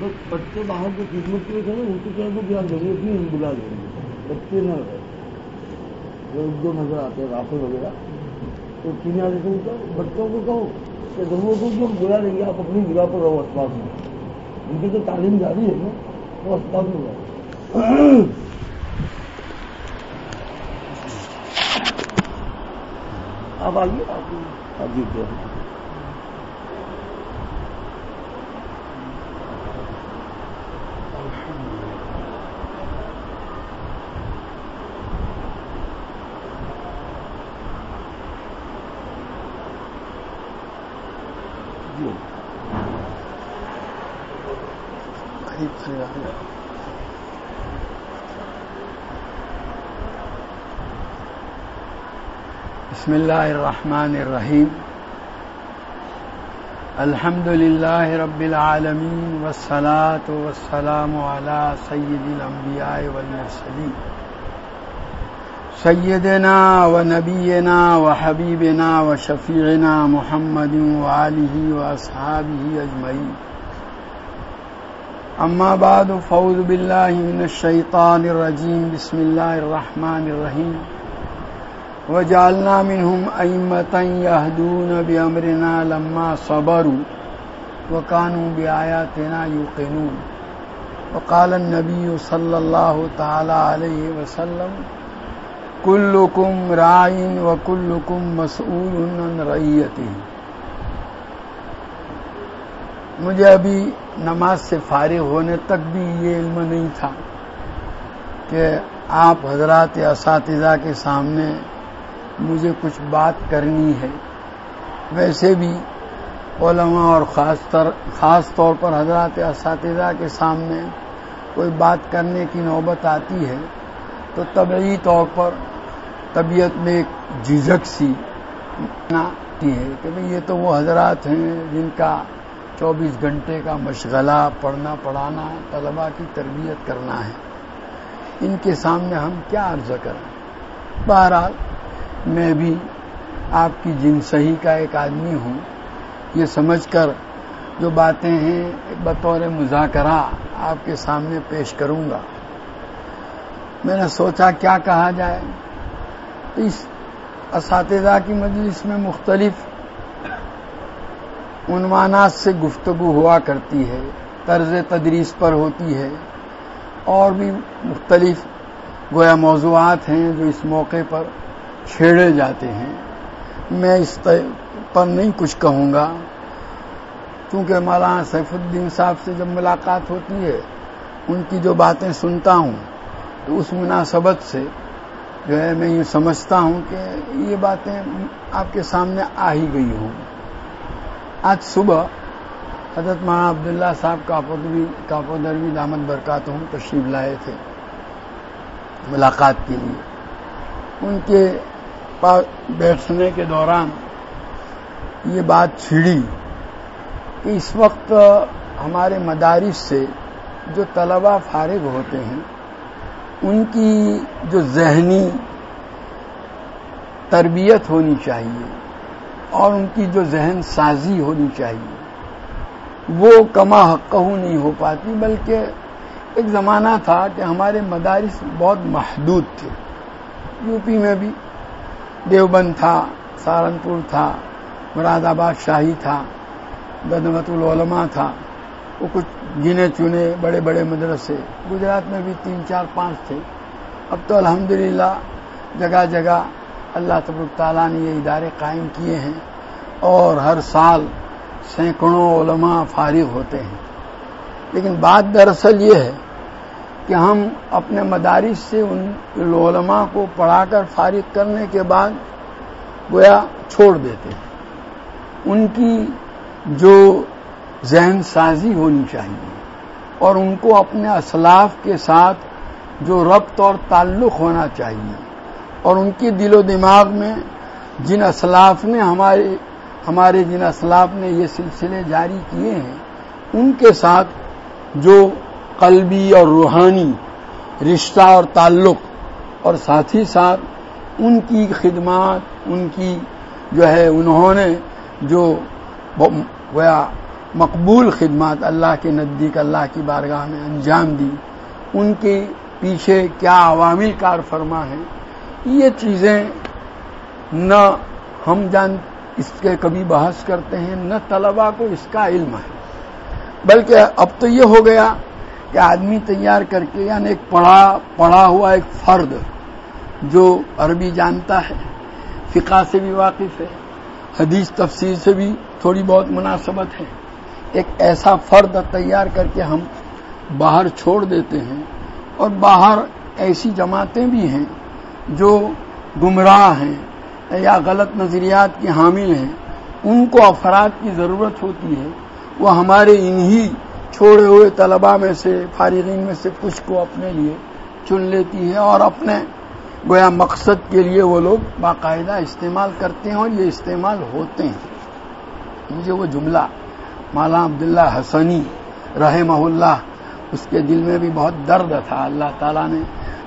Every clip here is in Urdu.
بس بچے باہر کی خدمت کے لیے تھے نا ان کو کہہ دو کہ آپ ضرورت نہیں ہم بلا دیں گے۔ بچے نہ رہے۔ جو نظر آتے ہیں رافل وغیرہ، تو چینی آتے تو بچوں کو کہو کہ ضرورت ہوگی ہم بلا دیں گے، آپ اپنی جگہ پر رہو اسپاس میں۔ ان کی تو تعلیم جاری ہے نا، وہ اسپاس میں رہو۔ آپ آئیے آپ آئیے۔ بسم الله الرحمن الرحيم الحمد لله رب العالمين والصلاة والسلام على سيد الأنبياء والمرسلين سيدنا ونبينا وحبيبنا وشفيعنا محمد وآله وأصحابه أجمعين أما بعد فوذ بالله من الشيطان الرجيم بسم الله الرحمن الرحيم وجعلنا منهم أئمة يهدون بأمرنا لما صبروا وكانوا بآياتنا يوقنون. وقال النبي صلى الله تعالى عليه وسلم، كلكم راع وكلكم مسؤول عن رعيته. مجھے ابھی نماز سے فارغ ہونے تک بھی یہ علم نہیں تھا کہ آپ حضرات اساتذہ کے سامنے مجھے کچھ بات کرنی ہے۔ ویسے بھی علماء اور خاص طر خاص طور پر حضرات اساتذہ کے سامنے کوئی بات کرنے کی نوبت آتی ہے تو طبعی طور پر طبیعت میں ایک جھجک سی آتی ہے کہ بھئی یہ تو وہ حضرات ہیں جن کا چوبیس گھنٹے کا مشغلہ پڑھنا، پڑھانا طلبا کی تربیت کرنا ہے۔ ان کے سامنے ہم کیا عرض کریں؟ بہرحال میں بھی آپ کی جن صحیح کا ایک آدمی ہوں، یہ سمجھ کر جو باتیں ہیں بطور مذاکرہ آپ کے سامنے پیش کروں گا۔ میں نے سوچا کیا کہا جائے۔ اس اساتذہ کی مجلس میں مختلف عنوانات سے گفتگو ہوا کرتی ہے، طرز تدریس پر ہوتی ہے، اور بھی مختلف گویا موضوعات ہیں جو اس موقع پر چھیڑے جاتے ہیں۔ میں اس پر نہیں کچھ کہوں گا۔ کیونکہ مولانا سیف الدین صاحب سے جب ملاقات ہوتی ہے، ان کی جو باتیں سنتا ہوں، تو اس مناسبت سے جو ہے میں یہ سمجھتا ہوں کہ یہ باتیں آپ کے سامنے آ ہی گئی ہوں۔ آج صبح حضرت مولانا عبداللہ صاحب کاپودوی کاپودروی دامت برکات ہوں تشریف لائے تھے ملاقات کے لیے۔ ان کے پاس بیٹھنے کے دوران یہ بات چھڑی کہ اس وقت ہمارے مدارس سے جو طلبہ فارغ ہوتے ہیں، ان کی جو ذہنی تربیت ہونی چاہیے اور ان کی جو ذہن سازی ہونی چاہیے، وہ کما حق نہیں ہو پاتی، بلکہ ایک زمانہ تھا کہ ہمارے مدارس بہت محدود تھے، یو پی میں بھی دیوبند تھا، سہارنپور تھا، مراد آباد شاہی تھا بدمت العلماء تھا، وہ کچھ گنے چنے بڑے بڑے مدرسے۔ گجرات میں بھی تین چار پانچ تھے۔ اب تو الحمدللہ جگہ جگہ اللہ تبرک تعالیٰ نے یہ ادارے قائم کیے ہیں اور ہر سال سینکڑوں علماء فارغ ہوتے ہیں۔ لیکن بات دراصل یہ ہے کہ ہم اپنے مدارس سے ان علماء کو پڑھا کر فارغ کرنے کے بعد گویا چھوڑ دیتے ہیں۔ ان کی جو ذہن سازی ہونی چاہیے اور ان کو اپنے اسلاف کے ساتھ جو ربط اور تعلق ہونا چاہیے اور ان کے دل و دماغ میں جن اسلاف نے ہمارے ہمارے جن اسلاف نے یہ سلسلے جاری کیے ہیں، ان کے ساتھ جو قلبی اور روحانی رشتہ اور تعلق اور ساتھ ہی ساتھ ان کی خدمات، ان کی جو ہے انہوں نے جو گویا مقبول خدمات اللہ کے نزدیک اللہ کی بارگاہ میں انجام دی، ان کے پیچھے کیا عوامل کار فرما ہے یہ چیزیں نہ ہم جان اس کے کبھی بحث کرتے ہیں، نہ طلبا کو اس کا علم ہے۔ بلکہ اب تو یہ ہو گیا کہ آدمی تیار کر کے یعنی ایک پڑھا پڑھا ہوا ایک فرد جو عربی جانتا ہے، فقہ سے بھی واقف ہے، حدیث تفسیر سے بھی تھوڑی بہت مناسبت ہے۔ ایک ایسا فرد تیار کر کے ہم باہر چھوڑ دیتے ہیں اور باہر ایسی جماعتیں بھی ہیں جو گمراہ ہیں یا غلط نظریات کی حامل ہیں۔ ان کو افراد کی ضرورت ہوتی ہے، وہ ہمارے انہی چھوڑے ہوئے طلباء میں سے، فارغین میں سے کچھ کو اپنے لیے چن لیتی ہے اور اپنے گویا مقصد کے لیے وہ لوگ باقاعدہ استعمال کرتے ہیں اور یہ استعمال ہوتے ہیں۔ مجھے وہ جملہ مولانا عبداللہ حسنی رحمہ اللہ، اس کے دل میں بھی بہت درد تھا۔ اللہ تعالیٰ نے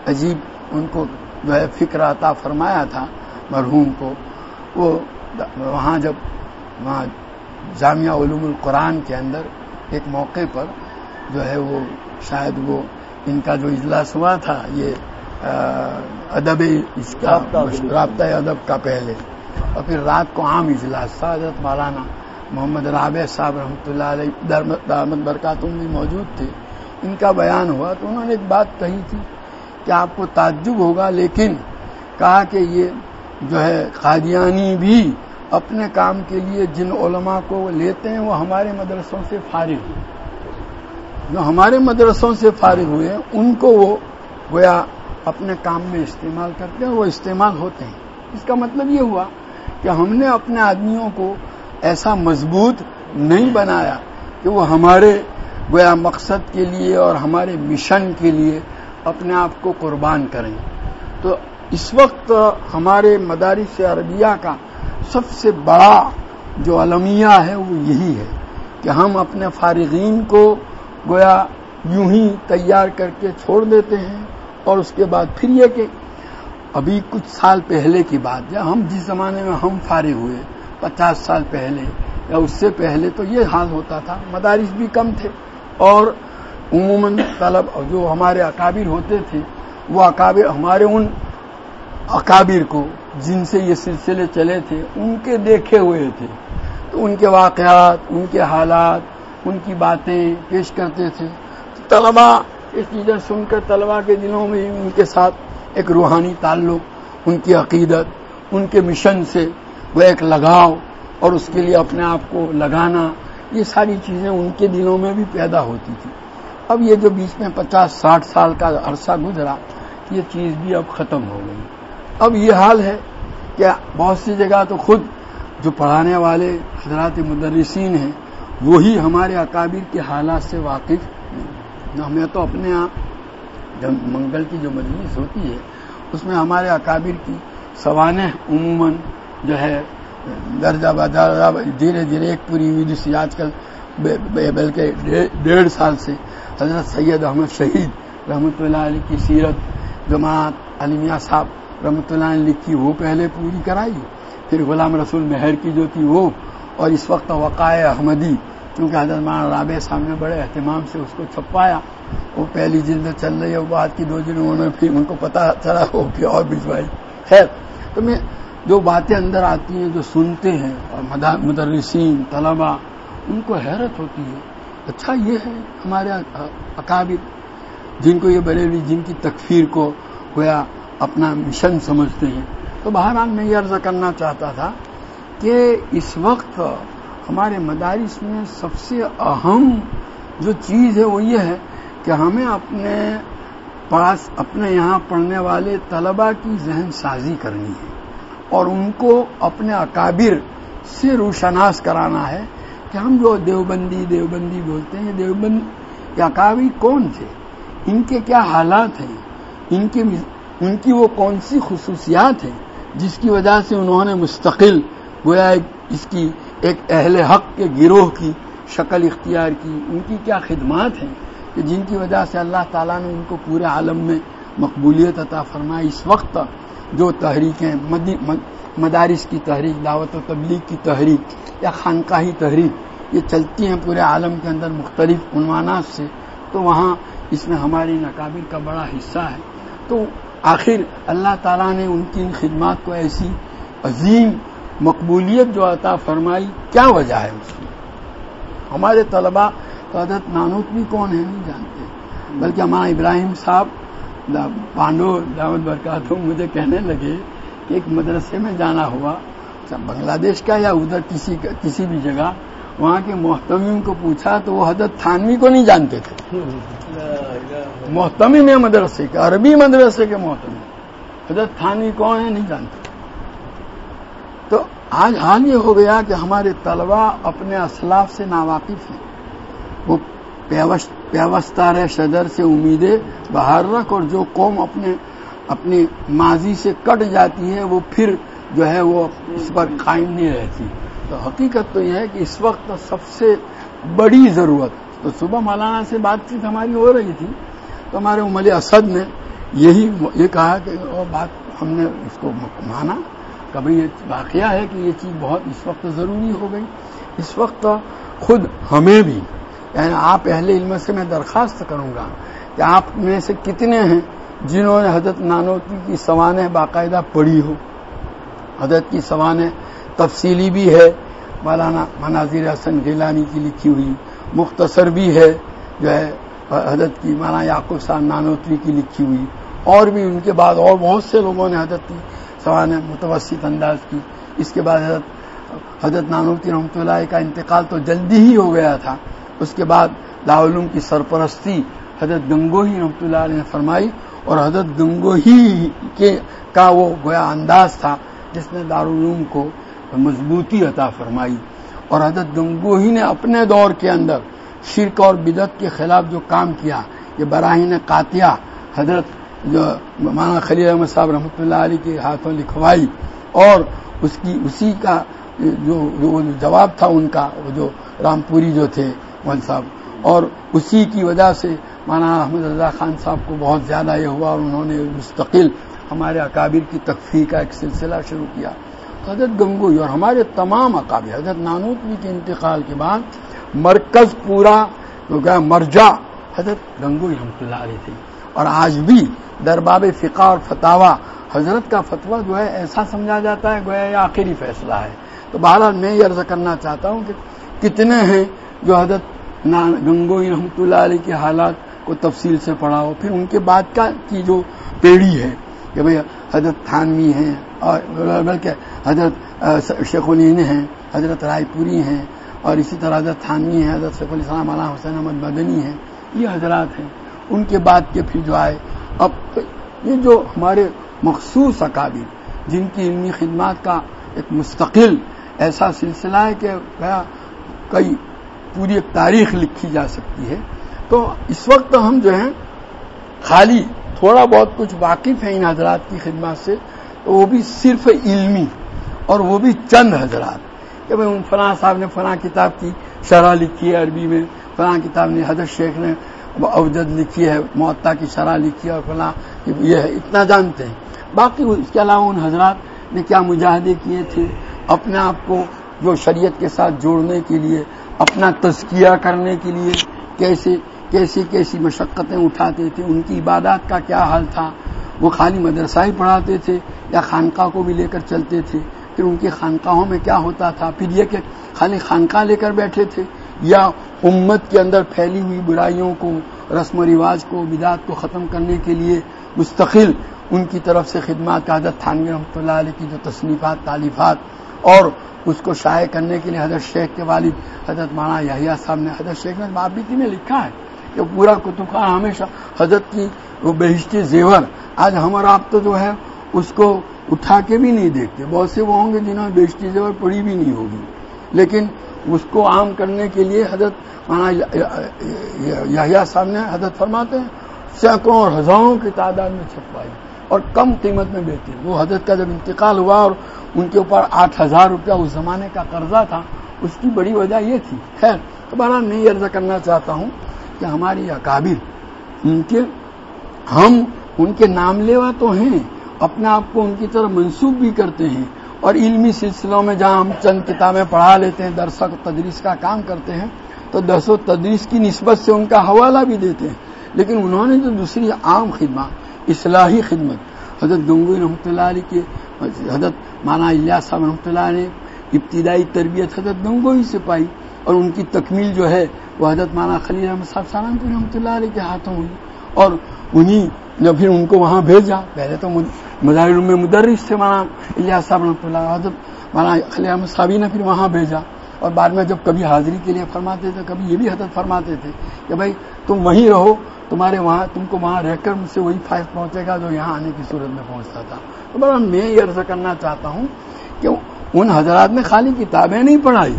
عجیب ان کو جو ہے فکر عطا فرمایا تھا مرحوم کو۔ وہ وہاں جب، وہاں جامعہ علوم القرآن کے اندر ایک موقع پر جو ہے وہ شاید وہ ان کا جو اجلاس ہوا تھا یہ ادب اس کا رابطہ ادب کا پہلے۔ اور پھر رات کو عام اجلاس تھا۔ حضرت مولانا محمد رابع صاحب رحمۃ اللہ علیہ دامد برکاتم بھی موجود تھے۔ ان کا بیان ہوا تو انہوں نے ایک بات کہی تھی کہ آپ کو تعجب ہوگا لیکن کہا کہ یہ جو ہے قادیانی بھی اپنے کام کے لیے جن علماء کو وہ لیتے ہیں، وہ ہمارے مدرسوں سے فارغ ہوئے۔ جو ہمارے مدرسوں سے فارغ ہوئے ہیں ان کو وہ گویا اپنے کام میں استعمال کرتے ہیں وہ استعمال ہوتے ہیں۔ اس کا مطلب یہ ہوا کہ ہم نے اپنے آدمیوں کو ایسا مضبوط نہیں بنایا کہ وہ ہمارے گویا مقصد کے لیے اور ہمارے مشن کے لیے اپنے آپ کو قربان کریں۔ تو اس وقت ہمارے مدارس عربیہ کا سب سے بڑا جو المیہ ہے وہ یہی ہے کہ ہم اپنے فارغین کو گویا یوں ہی تیار کر کے چھوڑ دیتے ہیں اور اس کے بعد پھر یہ کہ ابھی کچھ سال پہلے کی بات ہے، ہم جس زمانے میں ہم فارغ ہوئے، پچاس سال پہلے یا اس سے پہلے تو یہ حال ہوتا تھا، مدارس بھی کم تھے اور عموماً طلب جو ہمارے اکابر ہوتے تھے، وہ اکابر ہمارے ان اکابر کو جن سے یہ سلسلے چلے تھے، ان کے دیکھے ہوئے تھے۔ تو ان کے واقعات، ان کے حالات، ان کی باتیں پیش کرتے تھے۔ طلبا یہ چیزیں سن کر طلبا کے دلوں میں ان کے ساتھ ایک روحانی تعلق، ان کی عقیدت، ان کے مشن سے وہ ایک لگاؤ اور اس کے لیے اپنے آپ کو لگانا، یہ ساری چیزیں ان کے دلوں میں بھی پیدا ہوتی تھی اب یہ جو بیچ میں پچاس، ساٹھ سال کا عرصہ گزرا، یہ چیز بھی اب ختم ہو گئی۔ اب یہ حال ہے کہ بہت سی جگہ تو خود جو پڑھانے والے حضرات مدرسین ہیں، وہی ہمارے اکابر کے حالات سے واقف نہیں۔ ہمیں تو اپنے آپ جب منگل کی جو مجلس ہوتی ہے، اس میں ہمارے اکابر کی سوانح عموماً جو ہے، درجہ بدرجہ دھیرے دھیرے ایک پوری ہوئی آج کل بلکہ ڈیڑھ سال سے حضرت سید احمد شہید رحمۃ اللہ علیہ کی سیرت جماعت علیمیہ صاحب رحمۃ اللہ علیہ لکھی، وہ پہلے پوری کرائی۔ پھر غلام رسول مہر کی جو تھی وہ، اور اس وقت وقائے احمدی کیونکہ حضرت مان رابع صاحب نے بڑے اہتمام سے اس کو چھپایا وہ پہلی جلد چل رہی ہے، وہ بعد کی دو انہوں نے پھر ان کو پتا چلا، وہ پھر اور بھجوائی خیر، تو میں جو باتیں اندر آتی ہیں، جو سنتے ہیں، اور مدرسین طلبا ان کو حیرت ہوتی ہے۔ اچھا یہ ہے ہمارے اکابر، جن کو یہ بریلی جن کی تکفیر کو گویا اپنا مشن سمجھتے ہیں۔ تو بہرحال میں یہ عرض کرنا چاہتا تھا کہ اس وقت ہمارے مدارس میں سب سے اہم جو چیز ہے وہ یہ ہے کہ ہمیں اپنے پاس اپنے یہاں پڑھنے والے طلبا کی ذہن سازی کرنی ہے اور ان کو اپنے اکابر سے روشناس کرانا ہے کہ ہم جو دیوبندی دیوبندی بولتے ہیں، دیوبند اکابر کون تھے؟ ان کے کیا حالات ہیں؟ ان کی ان کی وہ کون سی خصوصیات ہیں جس کی وجہ سے انہوں نے مستقل گویا اس کی ایک اہل حق کے گروہ کی شکل اختیار کی، ان کی کیا خدمات ہیں کہ جن کی وجہ سے اللہ تعالیٰ نے ان کو پورے عالم میں مقبولیت عطا فرمائی اس وقت جو تحریکیں مدارس کی تحریک، دعوت و تبلیغ کی تحریک یا خانقاہی تحریک یہ چلتی ہیں پورے عالم کے اندر مختلف عنوانات سے، تو وہاں اس میں ہماری ناکابر کا بڑا حصہ ہے۔ تو آخر اللہ تعالیٰ نے ان کی ان خدمات کو ایسی عظیم مقبولیت جو عطا فرمائی، کیا وجہ ہے اس کی؟ ہمارے طلباء تو حضرت نانوت بھی کون ہے نہیں جانتے۔ بلکہ ہمارا ابراہیم صاحب پانڈو دعوت برکات مجھے کہنے لگے کہ ایک مدرسے میں جانا ہوا بنگلہ دیش کا یا ادھر کسی کسی بھی جگہ وہاں کے محتمین کو پوچھا تو وہ حضرت تھانوی کو نہیں جانتے تھے۔ محتمین ہے مدرسے کے، عربی مدرسے کے محتمین۔ حضرت تھانوی کون ہے نہیں جانتے۔ تو آج حال یہ ہو گیا کہ ہمارے طلبا اپنے اسلاف سے ناواقف ہیں۔ وہ پیوستار شدر سے امیدیں باہر رکھ اور جو قوم اپنے، اپنی ماضی سے کٹ جاتی ہے وہ پھر جو ہے وہ اس پر قائم نہیں رہتی۔ تو حقیقت تو یہ ہے کہ اس وقت سب سے بڑی ضرورت، تو صبح مولانا سے بات چیت ہماری ہو رہی تھی، تو ہمارے عمل اسد نے یہی یہ کہا کہ وہ بات ہم نے اس کو مانا۔ کبھی یہ واقعہ ہے کہ یہ چیز بہت اس وقت ضروری ہو گئی۔ اس وقت خود ہمیں بھی یعنی آپ اہل علم سے میں درخواست کروں گا کہ آپ میں سے کتنے ہیں جنہوں نے حضرت نانوتی کی سوانح باقاعدہ پڑھی ہو، حضرت کی سوانح تفصیلی بھی ہے۔ مولانا مناظر حسن گیلانی کی لکھی ہوئی مختصر بھی ہے، جو ہے، حضرت کی مولانا یعقوب صاحب نانوتری کی لکھی ہوئی۔ اور بھی ان کے بعد اور بہت سے لوگوں نے حضرت کی سوانح متوسط انداز کی۔ اس کے بعد حضرت حضرت نانوتی رحمۃ اللہ کا انتقال تو جلدی ہی ہو گیا تھا۔ اس کے بعد لاعلوم کی سرپرستی حضرت گنگوہی رحمۃ اللہ علیہ نے فرمائی۔ اور حضرت گنگوہی کے کا وہ گویا انداز تھا، جس نے دارالعلوم کو مضبوطی عطا فرمائی اور حضرت گنگوہی نے اپنے دور کے اندر شرک اور بدت کے خلاف جو کام کیا، یہ براہین قاتیہ حضرت جو مولانا خلیل احمد صاحب رحمۃ اللہ علیہ کے ہاتھوں لکھوائی اور اس کی، اسی کا جو جو جواب تھا ان کا، وہ جو رامپوری جو تھے مول صاحب اور اسی کی وجہ سے مولانا احمد رضا خان صاحب کو بہت زیادہ یہ ہوا اور انہوں نے مستقل ہمارے اکابر کی تکفیر کا ایک سلسلہ شروع کیا۔ حضرت گنگوئی اور ہمارے تمام اکابر حضرت نانوتوی کے انتقال کے بعد، مرکز پورا مرجا حضرت گنگوئی رحمۃ اللہ علیہ تھے اور آج بھی درباب فقہ اور فتوا حضرت کا فتویٰ جو ہے، ایسا سمجھا جاتا ہے، گویا یہ آخری فیصلہ ہے۔ تو بہرحال میں یہ عرض کرنا چاہتا ہوں کہ کتنے ہیں جو حضرت گنگوئی رحمۃ اللہ علیہ کے حالات کو تفصیل سے پڑھا ہو، پھر ان کے بعد کا کی جو پیڑھی ہے۔ کہ بھئی حضرت تھانوی ہیں اور بلکہ حضرت شیخ الین ہیں، حضرت رائے پوری ہیں اور اسی طرح حضرت تھانوی ہیں، حضرت شیخ الاسلام علیہ حسین احمد مدنی ہیں، یہ حضرات ہیں۔ ان کے بعد کے پھر جو آئے، اب یہ جو ہمارے مخصوص اکابر، جن کی علمی خدمات کا ایک مستقل ایسا سلسلہ ہے کہ کئی پوری ایک تاریخ لکھی جا سکتی ہے، تو اس وقت ہم جو ہیں خالی تھوڑا بہت کچھ واقف ہیں ان حضرات کی خدمات سے، تو وہ بھی صرف علمی اور وہ بھی چند حضرات۔ کہ بھائی فلاں صاحب نے فلاں کتاب کی شرح لکھی ہے عربی میں، فلاں کتاب نے حضرت شیخ نے اوجد لکھی ہے، معطا کی شرح لکھی ہے اور فلاں یہ ہے، اتنا جانتے ہیں۔ باقی اس کے علاوہ ان حضرات نے کیا مجاہدے کیے تھے؟ اپنے آپ کو جو شریعت کے ساتھ جوڑنے کے لیے، اپنا تزکیہ کرنے کے لیے، کیسے کیسی کیسی مشقتیں اٹھاتے تھے، ان کی عبادات کا کیا حال تھا؟ وہ خالی مدرسہ ہی پڑھاتے تھے یا خانقاہ کو بھی لے کر چلتے تھے؟ پھر ان کی خانقاہوں میں کیا ہوتا تھا؟ پھر یہ کہ خالی خانقاہ لے کر بیٹھے تھے یا امت کے اندر پھیلی ہوئی برائیوں کو، رسم و رواج کو، بدعت کو ختم کرنے کے لیے مستقل ان کی طرف سے خدمات کا حضرت تھانوی رحمۃ اللہ علیہ کی جو تصنیفات تعلیفات اور اس کو شائع کرنے کے لیے حضرت شیخ کے والد حضرت مانا یحییٰ صاحب نے حضرت شیخ نے بابی میں لکھا ہے۔ کہ پورا کتب خان ہمیشہ حضرت کی وہ بہشتی زیور، آج ہمارا آپ تو جو ہے، اس کو اٹھا کے بھی نہیں دیکھتے۔ بہت سے وہ ہوں گے جنہوں نے بہشتی زیور پڑھی بھی نہیں ہوگی۔ لیکن اس کو عام کرنے کے لیے حضرت صاحب نے حضرت فرماتے ہیں، سینکڑوں اور ہزاروں کی تعداد میں چھپوائی اور کم قیمت میں بیچی۔ وہ حضرت کا جب انتقال ہوا اور ان کے اوپر آٹھ ہزار روپیہ اس زمانے کا قرضہ تھا، اس کی بڑی وجہ یہ تھی۔ خیر تو بہرحال میں عرض کرنا چاہتا ہوں۔ کہ ہماری اکابر، ان کے ہم، ان کے نام لیوا تو ہیں، اپنے آپ کو ان کی طرح منسوخ بھی کرتے ہیں۔ اور علمی سلسلوں میں جہاں ہم چند کتابیں پڑھا لیتے ہیں، درس و تدریس کا کام کرتے ہیں، تو درس و تدریس کی نسبت سے ان کا حوالہ بھی دیتے ہیں۔ لیکن انہوں نے جو دوسری عام خدمات اصلاحی خدمت، حضرت گنگوئی رحمۃ اللہ علیہ کے، حضرت مانا اللہ صاحب رحمۃ اللہ نے ابتدائی تربیت حضرت گنگوئی سے پائی۔ اور ان کی تکمیل جو ہے وہ حضرت مانا خلیل احمد صاحب سالانپور رحمۃ اللہ علیہ کے ہاتھوں ہوئی اور انہیں جب پھر ان کو وہاں بھیجا۔ پہلے تو مظاہر میں مدرس تھے مانا الیاس صاحب رحمۃ اللہ حضرت مانا خلی احمد صاحبی نے پھر وہاں بھیجا۔ اور بعد میں جب کبھی حاضری کے لیے فرماتے تھے، کبھی یہ بھی حضرت فرماتے تھے کہ بھائی تم وہیں رہو، تمہارے وہاں، تم کو وہاں رہ کر مجھ سے وہی فائد پہنچے گا جو یہاں آنے کی صورت میں پہنچتا تھا۔ تو بڑا میں یہ عرض کرنا چاہتا ہوں کہ ان حضرات نے خالی کتابیں نہیں پڑھائی۔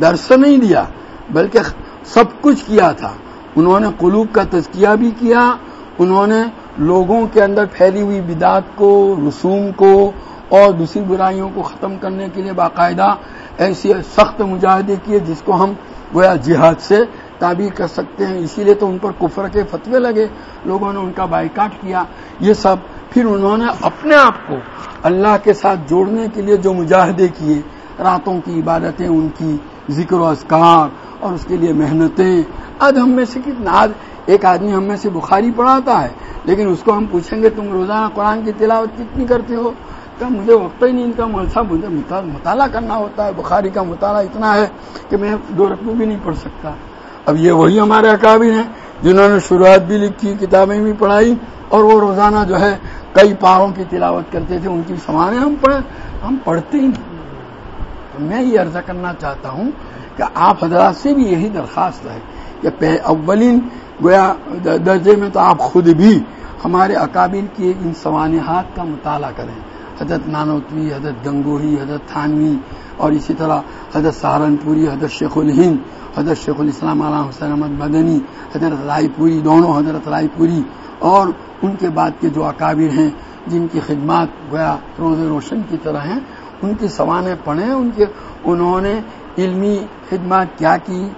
درس نہیں دیا بلکہ سب کچھ کیا تھا۔ انہوں نے قلوب کا تزکیہ بھی کیا، انہوں نے لوگوں کے اندر پھیلی ہوئی بدعت کو، رسوم کو اور دوسری برائیوں کو ختم کرنے کے لیے باقاعدہ ایسی سخت مجاہدے کیے جس کو ہم گویا جہاد سے تعبیر کر سکتے ہیں۔ اسی لیے تو ان پر کفر کے فتوے لگے، لوگوں نے ان کا بائیکاٹ کیا۔ یہ سب پھر انہوں نے اپنے آپ کو اللہ کے ساتھ جوڑنے کے لیے جو مجاہدے کیے، راتوں کی عبادتیں ان کی ذکر و اذکار اور اس کے لیے محنتیں۔ آج ہم میں سے کتنا، آج ایک آدمی ہم میں سے بخاری پڑھاتا ہے، لیکن اس کو ہم پوچھیں گے تم روزانہ قرآن کی تلاوت کتنی کرتے ہو؟ تو مجھے وقت ہی نہیں ان کا ملسہ مجھے مطالعہ کرنا ہوتا ہے۔ بخاری کا مطالعہ اتنا ہے کہ میں دو رقم بھی نہیں پڑھ سکتا۔ اب یہ وہی ہمارے اکابر ہیں جنہوں نے شروعات بھی لکھی، کتابیں بھی پڑھائی، اور وہ روزانہ جو ہے کئی پاروں کی تلاوت کرتے تھے، ان کی سمانے ہم پڑھ ہم پڑھتے ہی نہیں۔ میں یہ عرض کرنا چاہتا ہوں کہ آپ حضرات سے بھی یہی درخواست ہے کہ اولین گویا درجے میں تو آپ خود بھی ہمارے اکابر کی ان سوانحات کا مطالعہ کریں۔ حضرت نانوتوی، حضرت گنگوہی، حضرت تھانوی اور اسی طرح حضرت سہارنپوری، حضرت شیخ الہند، حضرت شیخ الاسلام علام حسین احمد مدنی، حضرت رائے پوری دونوں حضرت رائے پوری اور ان کے بعد کے جو اکابر ہیں جن کی خدمات گویا روز روشن کی طرح ہیں ان کی سوانح پڑھیں ان کے، انہوں نے علمی خدمات کیا کی،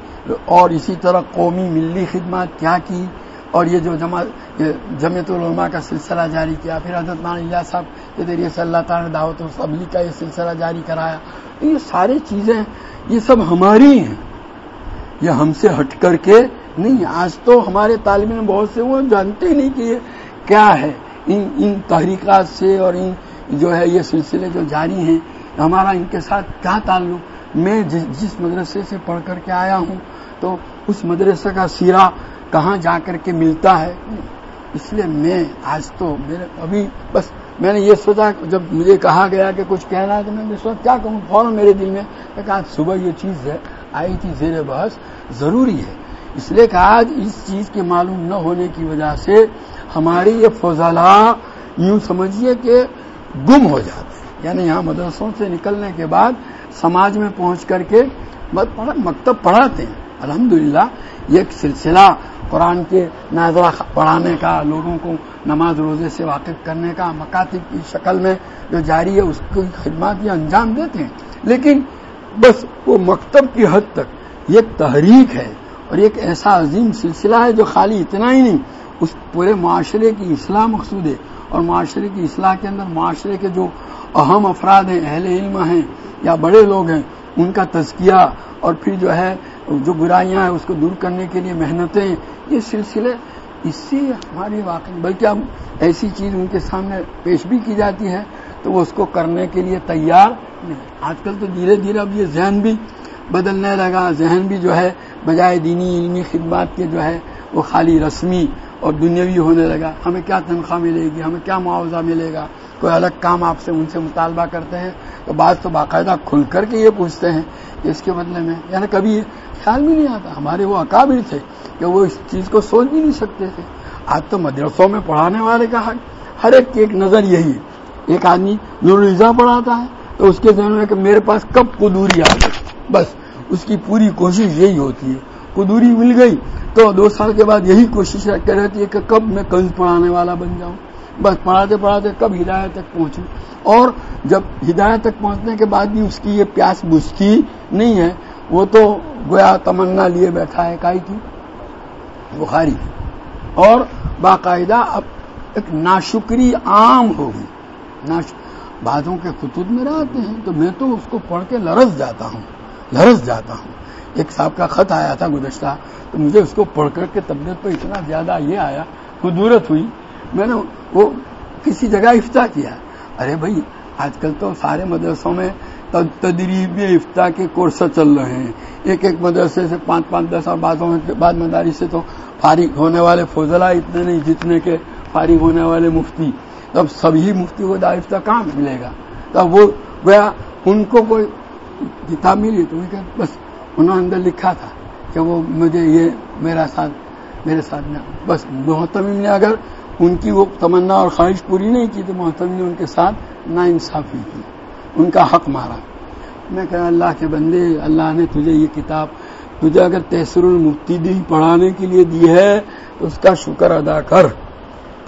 اور اسی طرح قومی ملی خدمات کیا کی، اور یہ جو جمع جمعیت العلماء کا سلسلہ جاری کیا۔ پھر حضرت مان اللہ صاحب کے ذریعے سے اللہ تعالیٰ نے دعوت الصبلی کا یہ سلسلہ جاری کرایا۔ یہ ساری چیزیں، یہ سب ہماری ہیں۔ یہ ہم سے ہٹ کر کے نہیں، آج تو ہمارے طالب علم بہت سے وہ جانتے نہیں کہ یہ کیا ہے۔ ان ان تحریکات سے اور ان جو ہے یہ سلسلے جو جاری ہیں، ہمارا ان کے ساتھ کیا تعلق؟ میں جس مدرسے سے پڑھ کر کے آیا ہوں، تو اس مدرسے کا سیرا کہاں جا کر کے ملتا ہے؟ اس لیے میں آج تو میرے ابھی بس میں نے یہ سوچا، جب مجھے کہا گیا کہ کچھ کہنا ہے، تو میں نے سوچا کیا کہوں فوراً میرے دل میں کہا، صبح یہ چیز ہے، آئی تھی زیر بحث، ضروری ہے۔ اس لیے کہ آج اس چیز کے معلوم نہ ہونے کی وجہ سے ہماری یہ فضلہ یوں سمجھیے کہ گم ہو جاتے ہیں۔ یعنی یہاں مدرسوں سے نکلنے کے بعد سماج میں پہنچ کر کے مکتب پڑھاتے ہیں۔ الحمدللہ، یہ ایک سلسلہ قرآن کے ناظرہ پڑھانے کا، لوگوں کو نماز روزے سے واقف کرنے کا، مکاتب کی شکل میں جو جاری ہے، اس کی خدمات یہ انجام دیتے ہیں۔ لیکن بس وہ مکتب کی حد تک یہ تحریک ہے اور ایک ایسا عظیم سلسلہ ہے جو خالی اتنا ہی نہیں، اس پورے معاشرے کی اصلاح مقصود ہے۔ اور معاشرے کی اصلاح کے اندر، معاشرے کے جو اہم افراد ہیں، اہل علم ہیں یا بڑے لوگ ہیں، ان کا تزکیہ اور پھر جو ہے، جو برائیاں ہیں، اس کو دور کرنے کے لیے محنتیں، یہ سلسلے اس سے ہماری واقعی بلکہ اب ایسی چیز ان کے سامنے پیش بھی کی جاتی ہے، تو وہ اس کو کرنے کے لیے تیار نہیں۔ آج کل تو دھیرے دھیرے اب یہ ذہن بھی بدلنے لگا۔ ذہن بھی جو ہے، بجائے دینی علمی خدمات کے جو ہے، وہ خالی رسمی اور دنیاوی ہونے لگا۔ ہمیں کیا تنخواہ ملے گی؟ ہمیں کیا معاوضہ ملے گا؟ کوئی الگ کام آپ سے ان سے مطالبہ کرتے ہیں تو بعض تو باقاعدہ کھل کر کے یہ پوچھتے ہیں کہ اس کے بدلے میں یعنی کبھی خیال بھی نہیں آتا۔ ہمارے وہ اکابر تھے کہ وہ اس چیز کو سوچ بھی نہیں سکتے تھے۔ آج تو مدرسوں میں پڑھانے والے کا ہر ایک کی ایک نظر یہی ہے۔ ایک آدمی نور الزا پڑھاتا ہے تو اس کے ذہن میں کہ میرے پاس کب قدوری آ گئی؟ بس اس کی پوری کوشش یہی ہوتی ہے۔ قدوری مل گئی تو دو سال کے بعد یہی کوشش رہتی ہے کہ کب میں کنز پڑھانے والا بن جاؤں۔ بس پڑھاتے پڑھاتے کب ہدایت تک پہنچوں۔ اور جب ہدایت تک پہنچنے کے بعد بھی اس کی یہ پیاس بجھتی نہیں ہے، وہ تو گویا تمنا لیے بیٹھا ہے، کائی کی بخاری۔ اور باقاعدہ اب ایک ناشکری عام ہوگی بعضوں کے خطوط میرے آتے ہیں، تو میں تو اس کو پڑھ کے لرس جاتا ہوں لرس جاتا ہوں۔ ایک صاحب کا خط آیا تھا گزشتہ، تو مجھے اس کو پڑھ کر کے طبیعت پہ اتنا زیادہ یہ آیا خدورت ہوئی۔ میں نے وہ کسی جگہ افتا کیا۔ ارے بھائی، آج کل تو سارے مدرسوں میں تدریب افتا کے کورس چل رہے ہیں۔ ایک ایک مدرسے سے پانچ پانچ دس اور بعضوں میں بعد مداری سے تو فارغ ہونے والے فوزلہ اتنے نہیں جتنے کے فارغ ہونے والے مفتی۔ تب سبھی مفتی کو دائفتہ کہاں ملے گا؟ تب وہ گیا ان کو کوئی کتاب ملی تو بس انہوں نے اندر لکھا تھا کہ وہ مجھے یہ میرا ساتھ میرے ساتھ نہ بس محتمیم نے اگر ان کی وہ تمنا اور خواہش پوری نہیں کی تو محتم نے ان کے ساتھ نا انصافی کی، ان کا حق مارا۔ میں کہا، اللہ کے بندے، اللہ نے تجھے یہ کتاب، تجھے اگر تحسر المفتی پڑھانے کے لیے دی ہے، تو اس کا شکر ادا کر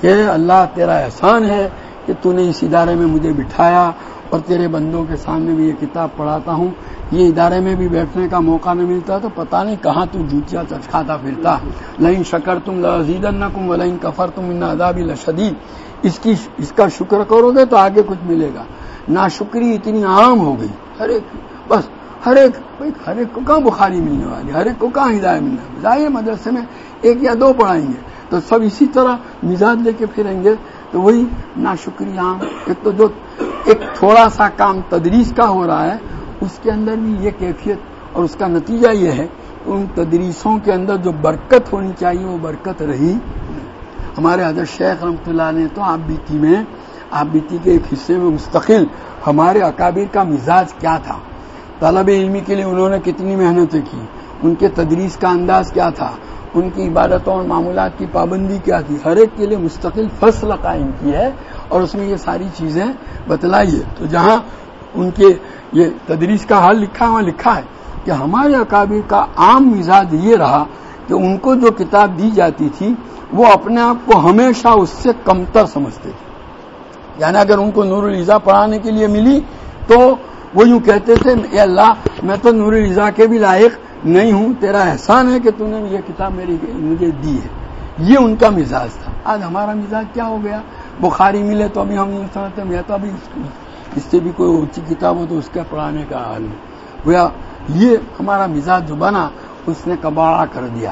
کہ اللہ تیرا احسان ہے کہ تو نے اس ادارے میں مجھے بٹھایا اور تیرے بندوں کے سامنے بھی یہ کتاب پڑھاتا ہوں۔ یہ ادارے میں بھی بیٹھنے کا موقع نہیں ملتا تو پتا نہیں کہاں تو جوتیا چچکھاتا پھرتا۔ لائن شکر تم لذید نہ کفر تم ان ادابی لشدید۔ اس کی اس کا شکر کرو گے تو آگے کچھ ملے گا۔ نا شکری اتنی عام ہو گئی۔ ہر ایک، بس ہر ایک ہر ایک کو کہاں بخاری ملنے والی؟ ہر ایک کو کہاں ہدایت ملنے والی؟ ظاہر مدرسے میں ایک یا دو پڑھائیں گے۔ تو سب اسی طرح مزاج لے کے پھریں گے۔ تو وہی نا شکری عام ایک تو جو ایک تھوڑا سا کام تدریس کا ہو رہا ہے، اس کے اندر بھی یہ کیفیت اور اس کا نتیجہ یہ ہے کہ ان تدریسوں کے اندر جو برکت ہونی چاہیے، وہ برکت رہی ہمارے حضرت شیخ رحمۃ اللہ نے تو آپ بیتی میں، آپ بیتی کے ایک حصے میں مستقل ہمارے اکابر کا مزاج کیا تھا۔ طلب علمی کے لیے انہوں نے کتنی محنتیں کی، ان کے تدریس کا انداز کیا تھا۔ ان کی عبادتوں اور معمولات کی پابندی کیا تھی؟ ہر ایک کے لیے مستقل فصل قائم کی ہے اور اس میں یہ ساری چیزیں بتلائیے تو جہاں ان کے یہ تدریس کا حال لکھا وہاں لکھا ہے کہ ہمارے اکابر کا عام مزاج یہ رہا کہ ان کو جو کتاب دی جاتی تھی، وہ اپنے آپ کو ہمیشہ اس سے کمتر سمجھتے تھے۔ یعنی اگر ان کو نور الزا پڑھانے کے لیے ملی تو وہ یوں کہتے تھے، اے اللہ، میں تو نور الزا کے بھی لائق نہیں ہوں، تیرا احسان ہے کہ تو نے یہ کتاب میری مجھے دی ہے. یہ ان کا مزاج تھا۔ آج ہمارا مزاج کیا ہو گیا؟ بخاری ملے تو ابھی ہم سمجھتے، میں تو ابھی اس سے بھی کوئی اونچی کتاب ہو تو اس کے پڑھانے کا حال گویا، یہ ہمارا مزاج جو بنا، اس نے کباڑا کر دیا۔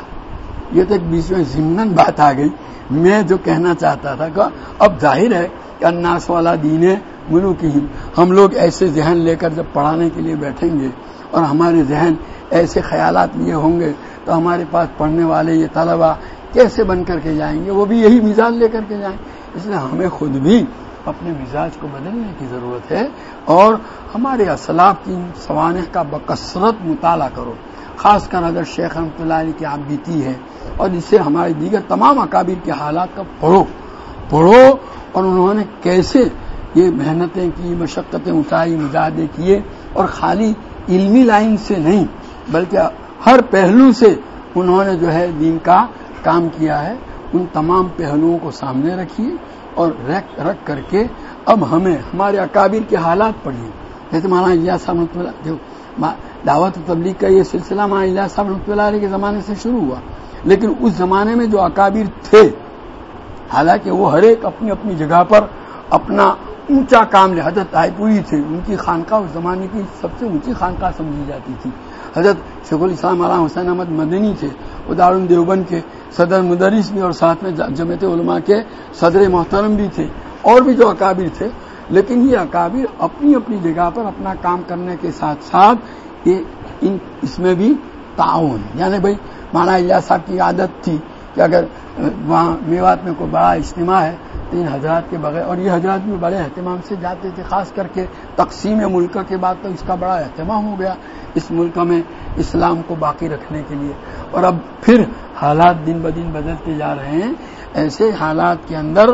یہ تو ایک بیچ میں ضمن بات آ گئی۔ میں جو کہنا چاہتا تھا کہ اب ظاہر ہے کہ اناس والا دین ہے منو کی ہم لوگ ایسے ذہن لے کر جب پڑھانے کے لیے بیٹھیں گے اور ہمارے ذہن ایسے خیالات لیے ہوں گے، تو ہمارے پاس پڑھنے والے، یہ طلبا کیسے بن کر کے جائیں گے؟ وہ بھی یہی مزاج لے کر کے جائیں۔ اس لیے ہمیں خود بھی اپنے مزاج کو بدلنے کی ضرورت ہے اور ہمارے اسلاف کی سوانح کا بکثرت مطالعہ کرو۔ خاص کر اگر شیخ رحمۃ اللہ علیہ کی آپ بیتی ہے اور اس سے ہمارے دیگر تمام اکابر کے حالات کا پڑھو۔ پڑھو اور انہوں نے کیسے یہ محنتیں کی، مشقتیں اٹھائی، مجاہدے کیے اور خالی علمی لائن سے نہیں، بلکہ ہر پہلو سے انہوں نے جو ہے دین کا کام کیا ہے۔ ان تمام پہلوؤں کو سامنے رکھیے اور رکھ رکھ کر کے اب ہمیں ہمارے اکابر کے حالات پڑھیے۔ جیسے مولانا اجلاس صاحب رحمۃ اللہ جو دعوت و تبلیغ کا یہ سلسلہ مولانا اجلاس صاحب رحمۃ اللہ علیہ کے زمانے سے شروع ہوا، لیکن اس زمانے میں جو اکابر تھے حالانکہ وہ ہر ایک اپنی اپنی جگہ پر اپنا اونچا کام لے حضرت آئی پوری تھی ان کی خانقاہ اس زمانے کی سب سے اونچی خانقاہ سمجھی جاتی تھی۔ حضرت شیخ الاسلام علیہ حسین احمد مدنی تھے، وہ دارال دیوبند کے صدر مدرس بھی اور ساتھ میں جمعیت علماء کے صدر محترم بھی تھے، اور بھی جو اکابر تھے۔ لیکن یہ اکابر اپنی اپنی جگہ پر اپنا کام کرنے کے ساتھ ساتھ یہ ان اس میں بھی تعاون یعنی بھائی مانا اجلاس صاحب کی عادت تھی۔ کہ اگر وہاں میوات میں کوئی بڑا اجتماع ہے، تین حضرات کے بغیر، اور یہ حضرات بھی بڑے اہتمام سے جاتے تھے، خاص کر کے تقسیم ملک کے بعد تو اس کا بڑا اہتمام ہو گیا اس ملک میں اسلام کو باقی رکھنے کے لیے۔ اور اب پھر حالات دن بدن بدلتے جا رہے ہیں۔ ایسے حالات کے اندر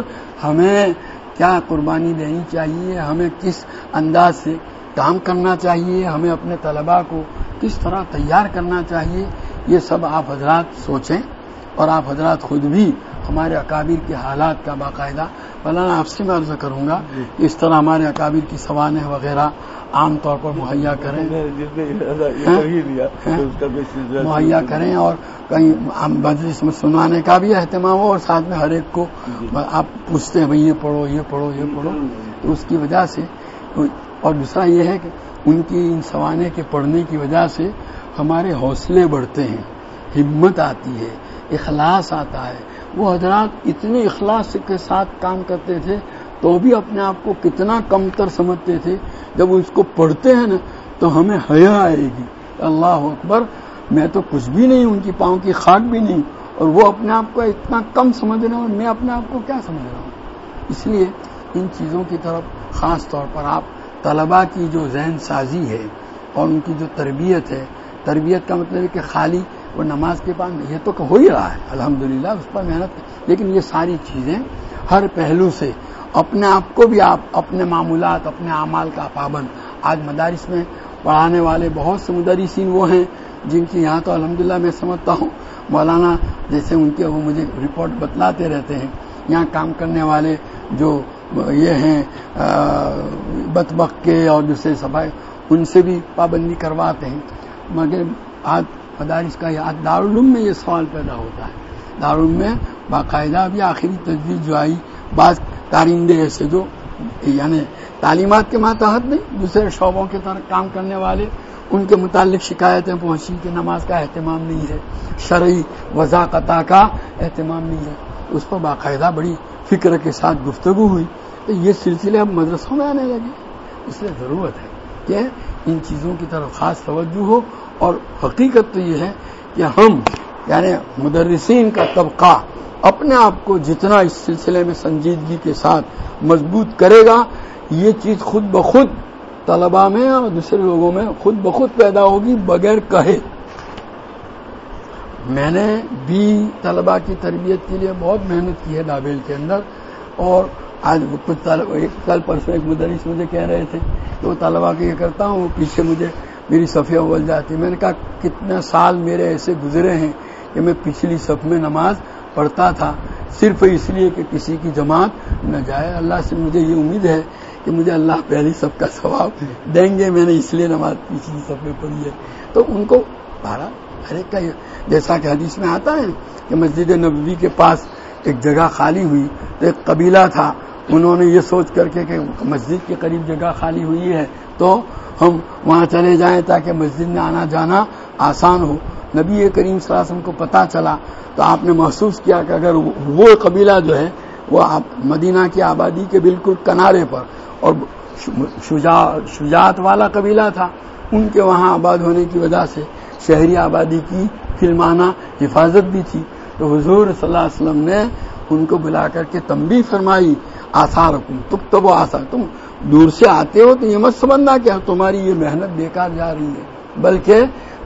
ہمیں کیا قربانی دینی چاہیے؟ ہمیں کس انداز سے کام کرنا چاہیے؟ ہمیں اپنے طلباء کو کس طرح تیار کرنا چاہیے؟ یہ سب آپ حضرات سوچیں۔ اور آپ حضرات خود بھی ہمارے اکابر کے حالات کا باقاعدہ مولانا آپ سے میں عرض کروں گا کہ اس طرح ہمارے اکابر کی سوانح وغیرہ عام طور پر مہیا کریں۔ مہیا کریں اور کہیں مجلس میں سنوانے کا بھی اہتمام ہو اور ساتھ میں ہر ایک کو آپ پوچھتے ہیں بھائی یہ پڑھو یہ پڑھو یہ پڑھو۔ تو اس کی وجہ سے اور دوسرا یہ ہے کہ ان کی ان سوانے کے پڑھنے کی وجہ سے ہمارے حوصلے بڑھتے ہیں ہمت آتی ہے۔ اخلاص آتا ہے۔ وہ حضرات اتنے اخلاص کے ساتھ کام کرتے تھے، تو بھی اپنے آپ کو کتنا کم تر سمجھتے تھے۔ جب وہ اس کو پڑھتے ہیں نا، تو ہمیں حیا آئے گی۔ اللہ اکبر، میں تو کچھ بھی نہیں، ان کی پاؤں کی خاک بھی نہیں۔ اور وہ اپنے آپ کو اتنا کم سمجھ رہے ہیں، اور میں اپنے آپ کو کیا سمجھ رہا ہوں؟ اس لیے ان چیزوں کی طرف خاص طور پر آپ طلبا کی جو ذہن سازی ہے اور ان کی جو تربیت ہے، تربیت کا مطلب ہے کہ خالی وہ نماز کے بعد یہ تو ہو ہی رہا ہے، الحمدللہ، اس پر محنت۔ لیکن یہ ساری چیزیں ہر پہلو سے اپنے آپ کو بھی آپ، اپنے معمولات، اپنے اعمال کا پابند۔ آج مدارس میں پڑھانے والے بہت سے مدرسین وہ ہیں جن کی یہاں تو الحمدللہ میں سمجھتا ہوں۔ مولانا جیسے ان کے وہ مجھے رپورٹ بتلاتے رہتے ہیں۔ یہاں کام کرنے والے جو یہ ہیں بت کے اور دوسرے صفائی ان سے بھی پابندی کرواتے ہیں۔ مگر آج مدارس کا آج دارالعلوم میں یہ سوال پیدا ہوتا ہے۔ دارالعلوم میں باقاعدہ بھی آخری تجویز جو آئی، بعض کارندے ایسے جو یعنی تعلیمات کے ماتحت نہیں دوسرے شعبوں کے طرح کام کرنے والے، ان کے متعلق شکایتیں پہنچی کہ نماز کا اہتمام نہیں ہے۔ شرعی وضاقت کا اہتمام نہیں ہے۔ اس پر باقاعدہ بڑی فکر کے ساتھ گفتگو ہوئی۔ تو یہ سلسلے اب مدرسوں میں آنے لگے۔ اس لیے ضرورت ہے۔ کہ ان چیزوں کی طرف خاص توجہ ہو۔ اور حقیقت تو یہ ہے کہ ہم یعنی مدرسین کا طبقہ، اپنے آپ کو جتنا اس سلسلے میں سنجیدگی کے ساتھ مضبوط کرے گا، یہ چیز خود بخود طلبا میں اور دوسرے لوگوں میں خود بخود پیدا ہوگی بغیر کہے۔ میں نے بھی طلبا کی تربیت کے لیے بہت محنت کی ہے نابیل کے اندر، اور آج کچھ کل پرسوں ایک مدرس مجھے کہہ رہے تھے کہ وہ طلبا کے یہ کرتا ہوں، پیچھے مجھے میری صفیہ اول جاتی۔ میں نے کہا کتنے سال میرے ایسے گزرے ہیں کہ میں پچھلی صف میں نماز پڑھتا تھا۔ صرف اس لیے کہ کسی کی جماعت نہ جائے۔ اللہ سے مجھے یہ امید ہے کہ مجھے اللہ پہلی سب کا ثواب دیں گے۔ میں نے اس لیے نماز پچھلی سب میں پڑھی ہے۔ تو ان کو بارہ ہر ایک کا جیسا کہ حدیث میں آتا ہے کہ مسجد نبوی کے پاس ایک جگہ خالی ہوئی تو ایک قبیلہ تھا۔ انہوں نے یہ سوچ کر کے کہ مسجد کے قریب جگہ خالی ہوئی ہے تو ہم وہاں چلے جائیں تاکہ مسجد میں آنا جانا آسان ہو۔ نبی کریم صلی اللہ علیہ وسلم کو پتا چلا تو آپ نے محسوس کیا کہ اگر وہ قبیلہ جو ہے وہ مدینہ کی آبادی کے بالکل کنارے پر اور شجاعت والا قبیلہ تھا، ان کے وہاں آباد ہونے کی وجہ سے شہری آبادی کی فلمانہ حفاظت بھی تھی۔ تو حضور صلی اللہ علیہ وسلم نے ان کو بلا کر کے تمبی فرمائی آسار تم تو وہ آسار تم دور سے آتے ہو تو یہ مت سمجھنا کہ تمہاری یہ محنت بیکار جا رہی ہے، بلکہ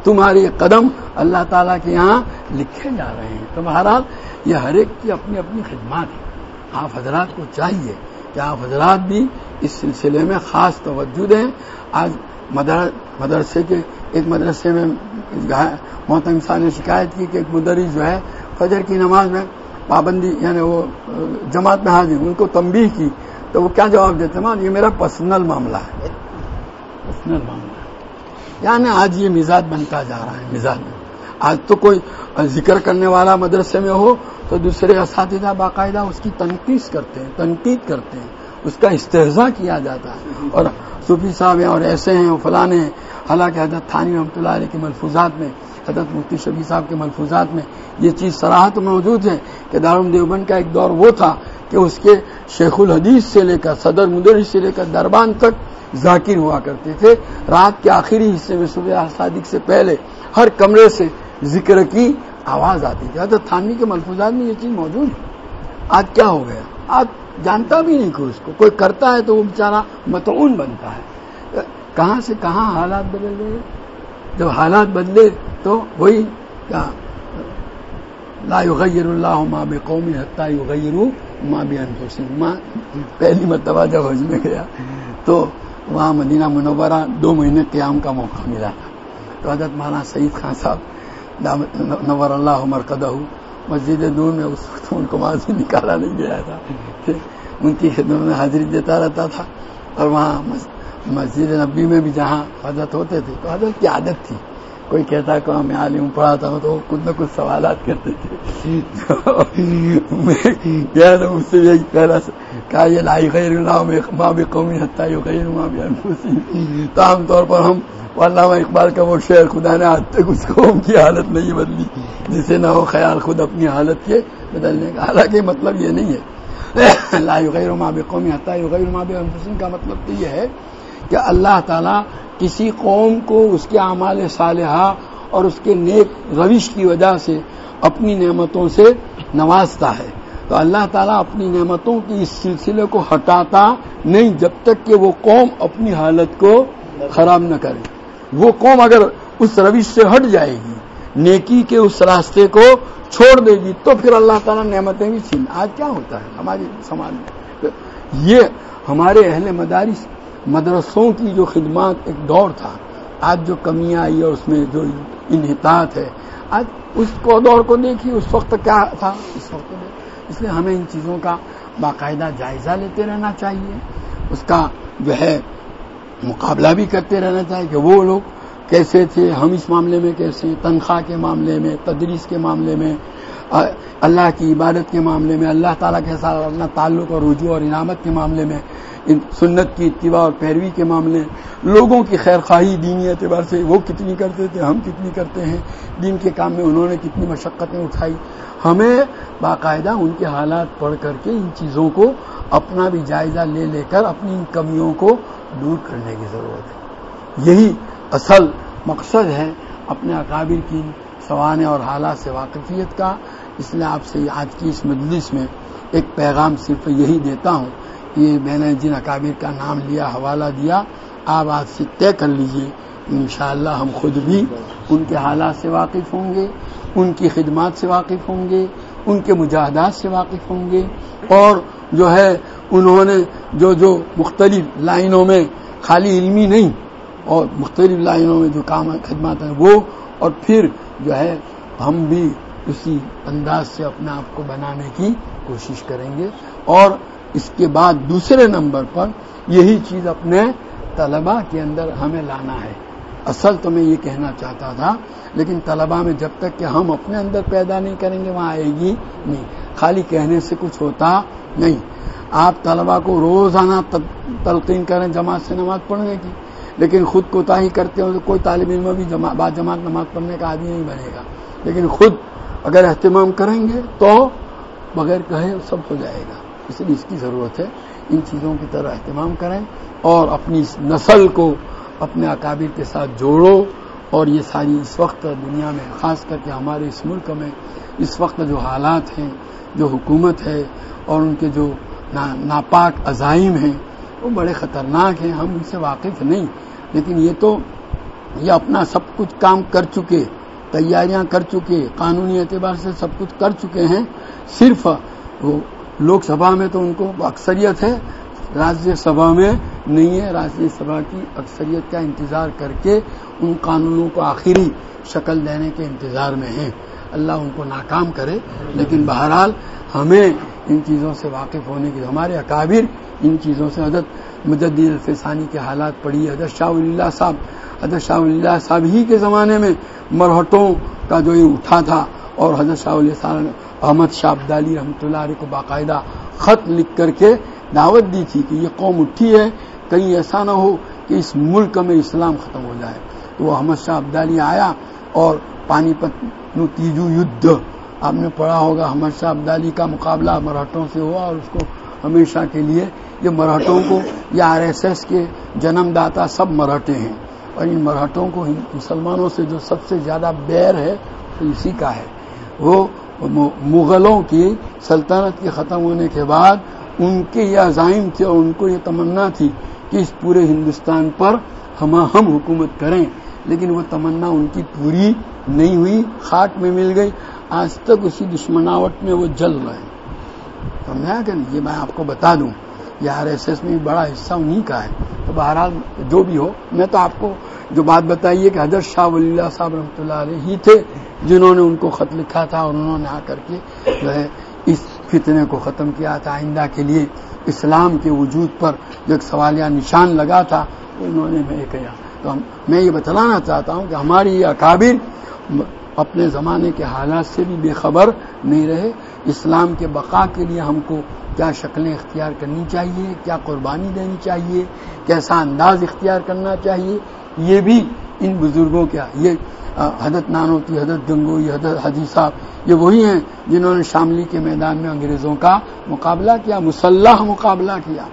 تمہاری قدم اللہ تعالیٰ کے یہاں لکھے جا رہے ہیں۔ تمہارا یہ ہر ایک کی اپنی اپنی خدمات ہے آپ حضرات کو چاہیے کہ آپ حضرات بھی اس سلسلے میں خاص توجہ دیں۔ آج مدرسے کے، ایک مدرسے میں محتم صاحب نے شکایت کی کہ ایک مدرس جو ہے فجر کی نماز میں پابندی یعنی وہ جماعت میں حاضر ان کو تنبیہ کی تو وہ کیا جواب دیتے مان یہ میرا پرسنل معاملہ ہے۔ پرسنل معاملہ ہے۔ یعنی آج یہ مزاج بنتا جا رہا ہے مزاج میں آج تو کوئی ذکر کرنے والا مدرسے میں ہو تو دوسرے اساتذہ باقاعدہ اس کی تنقید کرتے ہیں تنقید کرتے ہیں۔ اس کا استحضا کیا جاتا ہے۔ اور صوفی صاحب ہیں اور ایسے ہیں فلاں ہیں۔ حالانکہ حضرت تھانی رحمۃ اللہ علیہ کے ملفوظات میں حضرت مفتی شبی صاحب کے ملفوظات میں یہ چیز سراہت موجود ہے کہ دارم دیوبند کا ایک دور وہ تھا کہ اس کے شیخ الحدیث سے لے کر صدر مدرس سے لے کر دربان تک ذاکر ہوا کرتے تھے۔ رات کے آخری حصے میں صبح صادق سے پہلے ہر کمرے سے ذکر کی آواز آتی تھی۔ حضرت تھانوی کے ملفوظات میں یہ چیز موجود ہے۔ آج کیا ہو گیا؟ آج جانتا بھی نہیں کوئی اس کو۔ کوئی کرتا ہے تو وہ بیچارہ متعون بنتا ہے۔ کہاں سے کہاں حالات بدل گئے؟ جب حالات بدلے تو وہی کیا؟ لا یغیر اللہ ماں بے حتیٰ یغیر ماں بھی انفسین ماں پہلی مرتبہ جب حج میں گیا، تو وہاں مدینہ منورہ دو مہینے قیام کا موقع ملا۔ تھا تو حضرت مولانا سعید خان صاحب نور اللہ مرکدہ، مسجد نور میں اس وقت ان کو وہاں سے نکالا نہیں گیا تھا۔ ان کی خدمت میں حاضری دیتا رہتا تھا اور وہاں مسجد نبی میں بھی جہاں حضرت ہوتے تھے، تو حضرت کی عادت تھی۔ کوئی کہتا کہ میں عالم پڑھاتا ہوں تو وہ کچھ نہ کچھ سوالات کرتے تھے۔ میں مجھ سے یہی پہلا کہا یہ لائی خیر اللہ میں ماں بھی قومی حتہ خیر ماں بھی تو عام طور پر ہم علامہ اقبال کا وہ شعر، خدا نے آج تک اس قوم کی حالت نہیں بدلی، جسے نہ ہو خیال خود اپنی حالت کے بدلنے کا۔ حالانکہ مطلب یہ نہیں ہے۔ لا غیر ماں بھی قومی حتہ غیر ماں کا مطلب تو یہ ہے کہ اللہ تعالیٰ کسی قوم کو اس کے اعمال صالحہ اور اس کے نیک روش کی وجہ سے اپنی نعمتوں سے نوازتا ہے۔ تو اللہ تعالیٰ اپنی نعمتوں کی اس سلسلے کو ہٹاتا نہیں جب تک کہ وہ قوم اپنی حالت کو خراب نہ کرے۔ وہ قوم اگر اس روش سے ہٹ جائے گی، نیکی کے اس راستے کو چھوڑ دے گی، تو پھر اللہ تعالیٰ نعمتیں بھی چھین۔ آج کیا ہوتا ہے ہمارے سماج میں؟ یہ ہمارے اہل مدارس مدرسوں کی جو خدمات ایک دور تھا، آج جو کمیاں آئی اور اس میں جو انحطاط ہے، آج اس کو دور کو دیکھیے، اس وقت کیا تھا؟ اس وقت اس لیے ہمیں ان چیزوں کا باقاعدہ جائزہ لیتے رہنا چاہیے۔ اس کا جو ہے مقابلہ بھی کرتے رہنا چاہیے کہ وہ لوگ کیسے تھے، ہم اس معاملے میں کیسے تنخواہ کے معاملے میں، تدریس کے معاملے میں اللہ کی عبادت کے معاملے میں، اللہ تعالیٰ کے ساتھ اپنا تعلق اور رجوع اور انعامت کے معاملے میں سنت کی اتباع اور پیروی کے معاملے لوگوں کی خیر خواہی دینی اعتبار سے وہ کتنی کرتے تھے، ہم کتنی کرتے ہیں، دین کے کام میں انہوں نے کتنی مشقتیں اٹھائی۔ ہمیں باقاعدہ ان کے حالات پڑھ کر کے ان چیزوں کو اپنا بھی جائزہ لے لے کر اپنی ان کمیوں کو دور کرنے کی ضرورت ہے۔ یہی اصل مقصد ہے اپنے اکابر کی سوانے اور حالات سے واقفیت کا اس لیے آپ سے آج کی اس مجلس میں ایک پیغام صرف یہی دیتا ہوں کہ میں نے جن اکابر کا نام لیا، حوالہ دیا، آپ آج سے طے کر لیجیے، انشاءاللہ ہم خود بھی ان کے حالات سے واقف ہوں گے، ان کی خدمات سے واقف ہوں گے، ان کے مجاہدات سے واقف ہوں گے اور جو ہے انہوں نے جو جو مختلف لائنوں میں خالی علمی نہیں اور مختلف لائنوں میں جو کام خدمات ہیں وہ اور پھر جو ہے ہم بھی اسی انداز سے اپنے آپ کو بنانے کی کوشش کریں گے اور اس کے بعد دوسرے نمبر پر یہی چیز اپنے طلباء کے اندر ہمیں لانا ہے۔ اصل تو میں یہ کہنا چاہتا تھا، لیکن طلباء میں جب تک کہ ہم اپنے اندر پیدا نہیں کریں گے، وہاں آئے گی نہیں۔ خالی کہنے سے کچھ ہوتا نہیں۔ آپ طلبا کو روزانہ تلقین کریں، جماعت سے نماز پڑھنے کی۔ لیکن خود کوتا ہی کرتے ہوں تو کوئی طالب علم بھی بعد جماعت نماز پڑھنے کا آدمی نہیں بنے گا۔ لیکن خود اگر اہتمام کریں گے تو بغیر کہے سب ہو جائے گا۔ اس لیے اس کی ضرورت ہے ان چیزوں کی طرح اہتمام کریں اور اپنی نسل کو اپنے اکابر کے ساتھ جوڑو اور یہ ساری اس وقت دنیا میں، خاص کر کے ہمارے اس ملک میں، اس وقت جو حالات ہیں، جو حکومت ہے اور ان کے جو ناپاک عزائم ہیں، وہ بڑے خطرناک ہیں۔ ہم ان سے واقف نہیں، لیکن یہ تو، یہ اپنا سب کچھ کام کر چکے تیاریاں کر چکے قانونی اعتبار سے سب کچھ کر چکے ہیں۔ صرف وہ لوک سبھا میں تو ان کو اکثریت ہے راجیہ سبھا میں نہیں ہے۔ راجیہ سبھا کی اکثریت کا انتظار کر کے ان قانونوں کو آخری شکل دینے کے انتظار میں ہیں۔ اللہ ان کو ناکام کرے، لیکن بہرحال ہمیں ان چیزوں سے واقف ہونے کی، ہمارے اکابر ان چیزوں سے حضرت مجد الفسانی کے حالات پڑھی حضرت شاہ اللہ صاحب، حضرت شاہ اللہ صاحب ہی کے زمانے میں مرہٹوں کا جو یہ اٹھا تھا اور حضرت شاہ اللہ احمد شاہ عبدالی رحمۃ اللہ علیہ کو باقاعدہ خط لکھ کر کے دعوت دی تھی کہ یہ قوم اٹھی ہے، کہیں ایسا نہ ہو کہ اس ملک میں اسلام ختم ہو جائے۔ تو وہ احمد شاہ عبدالی آیا اور پانی پت تیجو یدھ، آپ نے پڑھا ہوگا احمد شاہ عبدالی کا مقابلہ مراٹھوں سے ہوا اور اس کو ہمیشہ کے لیے یہ مراٹھوں کو یا آر ایس ایس کے جنم داتا سب مراٹھے ہیں اور ان مراٹھوں کو مسلمانوں سے جو سب سے زیادہ بیر ہے تو اسی کا ہے۔ وہ مغلوں کی سلطنت کے ختم ہونے کے بعد ان کے یہ عزائم تھے اور ان کو یہ تمنا تھی کہ اس پورے ہندوستان پر ہم ہم حکومت کریں۔ لیکن وہ تمنا ان کی پوری نہیں ہوئی، خاک میں مل گئی۔ آج تک اسی دشمناوٹ میں وہ جل رہے ہیں۔ سمجھا کہ یہ میں آپ کو بتا دوں۔ یہ آر ایس ایس میں بڑا حصہ انہیں کا ہے۔ تو بہرحال جو بھی ہو، میں تو آپ کو جو بات بتائیے کہ حضرت شاہ ولی اللہ صاحب رحمۃ اللہ علیہ ہی تھے جنہوں نے ان کو خط لکھا تھا اور انہوں نے آ کر کے جو ہے اس فتنے کو ختم کیا تھا۔ آئندہ کے لیے اسلام کے وجود پر جو ایک سوالیہ نشان لگا تھا انہوں نے میں کہا تو میں یہ بتلانا چاہتا ہوں کہ ہماری یہ اکابر اپنے زمانے کے حالات سے بھی بے خبر نہیں رہے۔ اسلام کے بقا کے لیے ہم کو کیا شکلیں اختیار کرنی چاہیے، کیا قربانی دینی چاہیے، کیسا انداز اختیار کرنا چاہیے، یہ بھی ان بزرگوں کا ہاں، یہ حضرت نانوتی، حضرت گنگوئی، حضرت حجی صاحب، یہ وہی ہیں جنہوں نے شاملی کے میدان میں انگریزوں کا مقابلہ کیا، مسلح مقابلہ کیا۔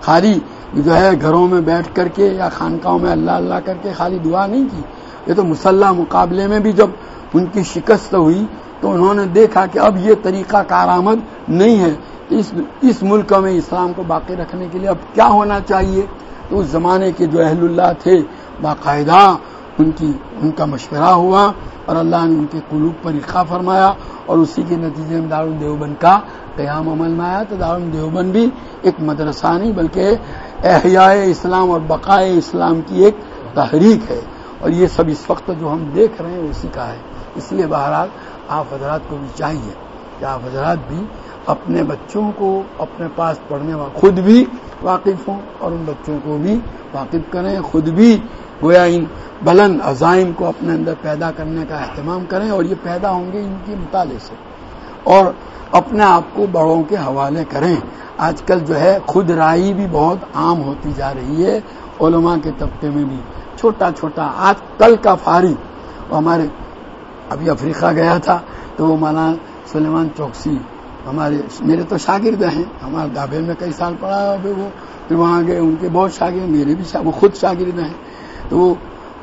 خالی جو ہے گھروں میں بیٹھ کر کے یا خانقاہوں میں اللہ اللہ کر کے خالی دعا نہیں کی، یہ تو مسلح مقابلے میں بھی جب ان کی شکست ہوئی تو انہوں نے دیکھا کہ اب یہ طریقہ کارآمد نہیں ہے۔ اس اس ملک میں اسلام کو باقی رکھنے کے لیے اب کیا ہونا چاہیے؟ تو اس زمانے کے جو اہل اللہ تھے، باقاعدہ ان کی، ان کا مشورہ ہوا اور اللہ نے ان کے قلوب پر اقا فرمایا اور اسی کے نتیجے میں دار دیوبند کا قیام عمل میں آیا۔ تو دار دیوبند بھی ایک مدرسہ نہیں بلکہ احیاء اسلام اور بقائے اسلام کی ایک تحریک ہے۔ اور یہ سب اس وقت جو ہم دیکھ رہے ہیں اسی کا ہے۔ اس لیے بہرحال آپ حضرات کو بھی چاہیے کہ آپ حضرات بھی اپنے بچوں کو اپنے پاس پڑھنے والے خود بھی واقف ہوں اور ان بچوں کو بھی واقف کریں، خود بھی گویا ان بلند عزائم کو اپنے اندر پیدا کرنے کا اہتمام کریں اور یہ پیدا ہوں گے ان کے مطالعے سے۔ اور اپنے آپ کو بڑوں کے حوالے کریں۔ آج کل جو ہے خود رائی بھی بہت عام ہوتی جا رہی ہے، علماء کے طبقے میں بھی۔ چھوٹا چھوٹا آج کل کا فارغ۔ ہمارے ابھی افریقہ گیا تھا تو وہ مولانا سلیمان چوکسی ہمارے میرے تو شاگرد ہیں ہمارے دابے میں کئی سال پڑھا پھر وہ، پھر وہاں گئے، ان کے بہت شاگرد، میرے بھی وہ خود شاگرد ہیں۔ تو وہ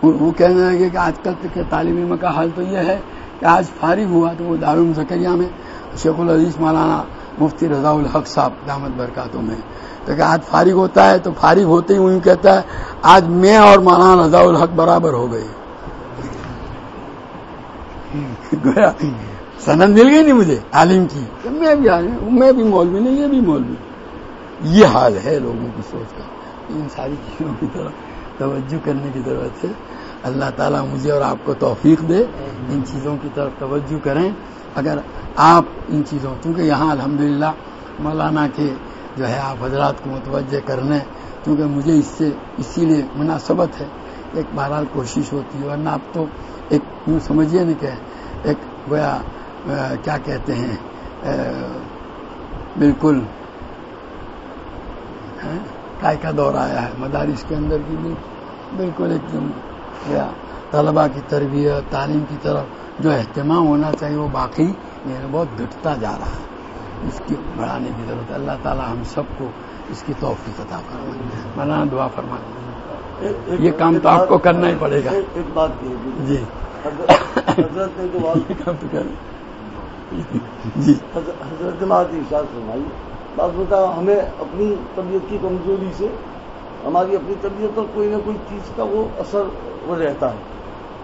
وہ کہنے لگے کہ آج کل کے تعلیم علم کا حال تو یہ ہے کہ آج فارغ ہوا تو وہ دارال زکریہ میں شیخ العزیز مولانا مفتی رضا الحق صاحب دامت برکاتوں میں۔ تو کہ آج فارغ ہوتا ہے تو فارغ ہوتے ہی وہی کہتا ہے، آج میں اور مولانا رضا الحق برابر ہو گئے۔ گیا سند مل گئی نہیں مجھے، عالم کی۔ میں بھی عالم، میں بھی مولوی نہیں، یہ بھی مولوی۔ یہ حال ہے لوگوں کی سوچ کا۔ ان ساری چیزوں کی طرف توجہ کرنے کی ضرورت ہے۔ اللہ تعالیٰ مجھے اور آپ کو توفیق دے۔ ان چیزوں کی طرف توجہ کریں۔ اگر آپ ان چیزوں کیونکہ یہاں الحمدللہ مولانا کے جو ہے آپ حضرات کو متوجہ کرنے کیونکہ مجھے اس سے، اسی لیے مناسبت ہے۔ ایک بہرحال کوشش ہوتی ہے، ورنہ آپ تو ایک یوں سمجھیے نا کہ ایک گویا کیا کہتے ہیں بالکل کائے کا دور آیا ہے مدارس کے اندر بھی بالکل ایک دم طلبا کی تربیت تعلیم کی طرف جو اہتمام ہونا چاہیے وہ باقی بہت گھٹتا جا رہا ہے۔ اس کی بڑھانے کی ضرورت ہے۔ اللہ تعالیٰ ہم سب کو اس کی توفیق عطا فرمائے۔ مولانا دعا فرما یہ کام تو آپ کو کرنا ہی پڑے گا۔ ایک بات جی۔ حضرت نے جو بات جی۔ حضرت ارشاد فرمائی۔ بات بتا ہمیں اپنی طبیعت کی کمزوری سے ہماری اپنی طبیعت پر کوئی نہ کوئی چیز کا وہ اثر وہ رہتا ہے۔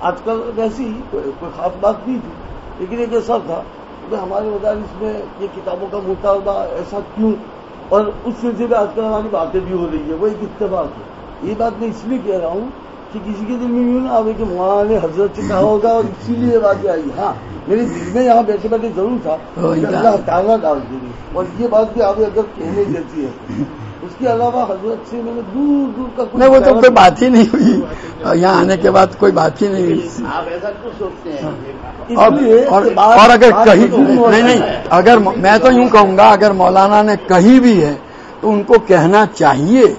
آج کل ویسی ہی کوئی خاص بات نہیں تھی۔ لیکن ایک ایسا تھا کہ ہمارے مدارس میں یہ کتابوں کا مطالبہ ایسا کیوں؟ اور اس سلسلے میں آج کل ہماری باتیں بھی ہو رہی ہے وہ ایک اتفاق ہے۔ یہ بات میں اس لیے کہہ رہا ہوں کہ کسی کے دل میں یوں نہ آئے کہ وہاں نے حضرت سے کہا ہوگا اور اسی لیے بات آئی۔ ہاں میرے دل میں یہاں بیٹھے بیٹھے ضرور تھا اللہ تعالیٰ ڈال دیں اور یہ بات بھی آپ اگر کہنے جیسی ہے۔ اس کے علاوہ حضرت سے میں نے دور دور تک نہیں وہ تو کوئی بات ہی نہیں ہوئی۔ یہاں آنے کے بعد کوئی بات ہی نہیں ہوئی۔ آپ ایسا کیوں سوچتے ہیں؟ اور اگر کہیں نہیں نہیں اگر میں تو یوں کہوں گا اگر مولانا نے کہی بھی ہے تو ان کو کہنا چاہیے۔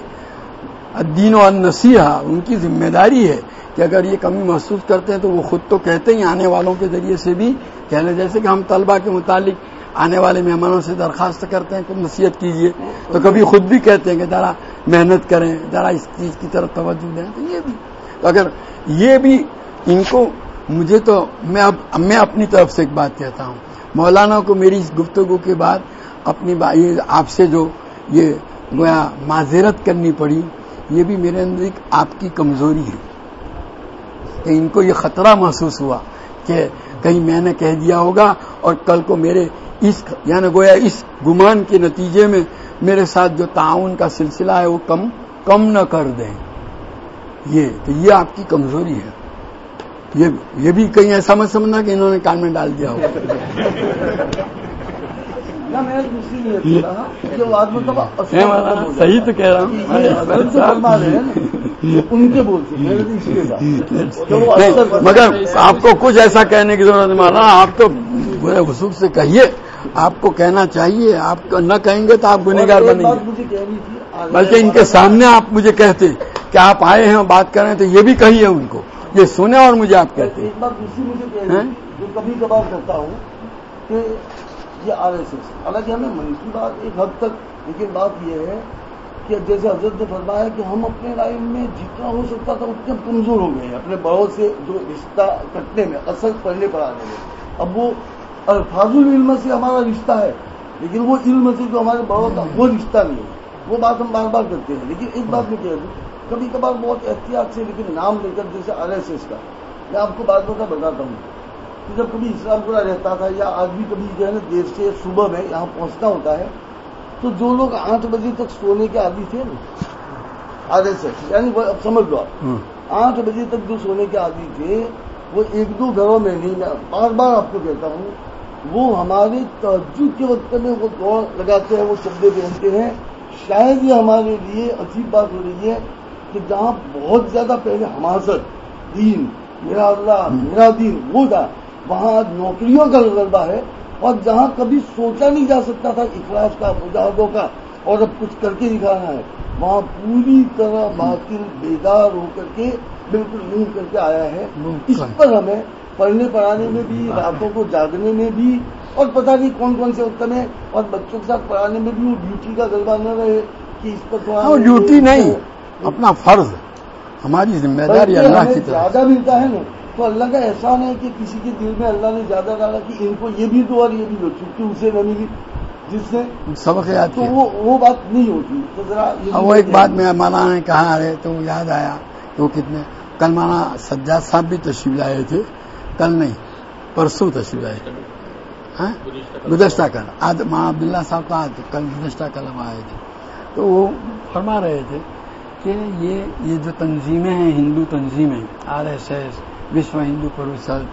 دین و نصیحہ ان کی ذمہ داری ہے کہ اگر یہ کمی محسوس کرتے ہیں تو وہ خود تو کہتے ہیں آنے والوں کے ذریعے سے بھی کہنے جیسے کہ ہم طلبہ کے متعلق آنے والے مہمانوں سے درخواست کرتے ہیں کہ نصیحت کیجیے تو کبھی خود بھی کہتے ہیں کہ ذرا محنت کریں، ذرا اس چیز کی طرف توجہ دیں۔ تو یہ بھی، تو اگر یہ بھی ان کو، مجھے تو میں اب، میں اپنی طرف سے ایک بات کہتا ہوں۔ مولانا کو میری اس گفتگو کے بعد اپنی آپ سے جو یہ گویا معذرت کرنی پڑی یہ بھی میرے اندر ایک آپ کی کمزوری ہے کہ ان کو یہ خطرہ محسوس ہوا کہ کہیں میں نے کہہ دیا ہوگا اور کل کو میرے اس یعنی گویا اس گمان کے نتیجے میں میرے ساتھ جو تعاون کا سلسلہ ہے وہ کم کم نہ کر دیں۔ یہ، تو یہ آپ کی کمزوری ہے۔ یہ بھی کہیں ایسا مت سمجھنا کہ انہوں نے کان میں ڈال دیا ہوگا۔ صحیح تو کہہ رہا ہوں۔ مگر آپ کو کچھ ایسا کہنے کی ضرورت نہیں مولانا آپ تو بڑے وسوخ سے کہیے۔ آپ کو کہنا چاہیے آپ نہ کہیں گے تو آپ گنہگار بنیں بات گے بلکہ ان کے سامنے آپ مجھے کہتے کہ آپ آئے ہیں اور بات کر رہے ہیں تو یہ بھی کہیے ان کو۔ یہ سنیں اور مجھے آپ کہتے۔ ہیں؟ جو کبھی کبھار کرتا ہوں کہ یہ آر ایس ایس حالانکہ ہمیں من کی بات ایک حد تک، لیکن بات یہ ہے کہ جیسے حضرت نے فرمایا کہ ہم اپنے لائن میں جتنا ہو سکتا تھا اتنے کمزور ہو گئے ہیں۔ اپنے بڑوں سے جو رشتہ کٹنے میں اصل پڑھنے پڑھانے میں اب وہ الفاظ العلم سے ہمارا رشتہ ہے، لیکن وہ علم سے جو ہمارے بڑوں کا وہ رشتہ نہیں ہے۔ وہ بات ہم بار بار کرتے ہیں۔ لیکن ایک بات میں کہہ دوں، کبھی کبھار بہت احتیاط سے، لیکن نام لے کر جیسے آر ایس ایس کا، میں آپ کو بات بتا بتاتا ہوں۔ جب کبھی اسلام پورا رہتا تھا یا آج بھی کبھی جو ہے نا دیر سے صبح میں یہاں پہنچنا ہوتا ہے تو جو لوگ آٹھ بجے تک سونے کے عادی تھے نا ایس ایس یعنی اب سمجھ لو آپ۔ آٹھ بجے تک جو سونے کے عادی تھے وہ ایک دو گھروں میں نہیں میں بار بار آپ کو کہتا ہوں وہ ہمارے تجد کے وقت میں وہ دوڑ لگاتے ہیں وہ چبے پہنتے ہیں۔ شاید یہ ہمارے لیے عجیب بات ہو رہی ہے کہ جہاں بہت زیادہ پہلے حماست دین میرا اللہ میرا دین وہ تھا۔ وہاں نوکریوں کا غلبہ ہے اور جہاں کبھی سوچا نہیں جا سکتا تھا اخلاص کا مجاہدوں کا اور اب کچھ کر کے دکھانا ہے۔ وہاں پوری طرح باطل بیدار ہو کر کے بالکل یوں کر کے آیا ہے۔ اس پر ہمیں پڑھنے پڑھانے میں بھی راتوں کو جاگنے میں بھی اور پتہ نہیں کون کون سے وقت میں اور بچوں کے ساتھ پڑھانے میں بھی وہ ڈیوٹی کا غلبہ نہ رہے کہ اس پر تھوڑا ہاں، ڈیوٹی نہیں اپنا فرض ہماری ذمہ داری اللہ کی طرف۔ زیادہ ملتا ہے نا۔ تو اللہ کا احسان ہے کہ کسی کے دل میں اللہ نے زیادہ ڈالا کہ ان کو یہ بھی دو اور یہ بھی دو چونکہ اسے نہ ملی جس سے سبق یاد تو وہ وہ بات نہیں ہوتی۔ تو ذرا وہ ایک۔ بات میں مولانا نے کہا ارے تو یاد آیا۔ کہ وہ کتنے کل مولانا سجاد صاحب بھی تشریف لائے تھے کل نہیں پرسوں تشریف لائے۔ ہاں؟ گزشتہ کل۔ آج ماں عبداللہ صاحب آج کل گزشتہ کل ہم آئے تھے۔ تو وہ فرما رہے تھے کہ یہ یہ جو تنظیمیں ہیں ہندو تنظیمیں R S S Vishwa Hindu Parishad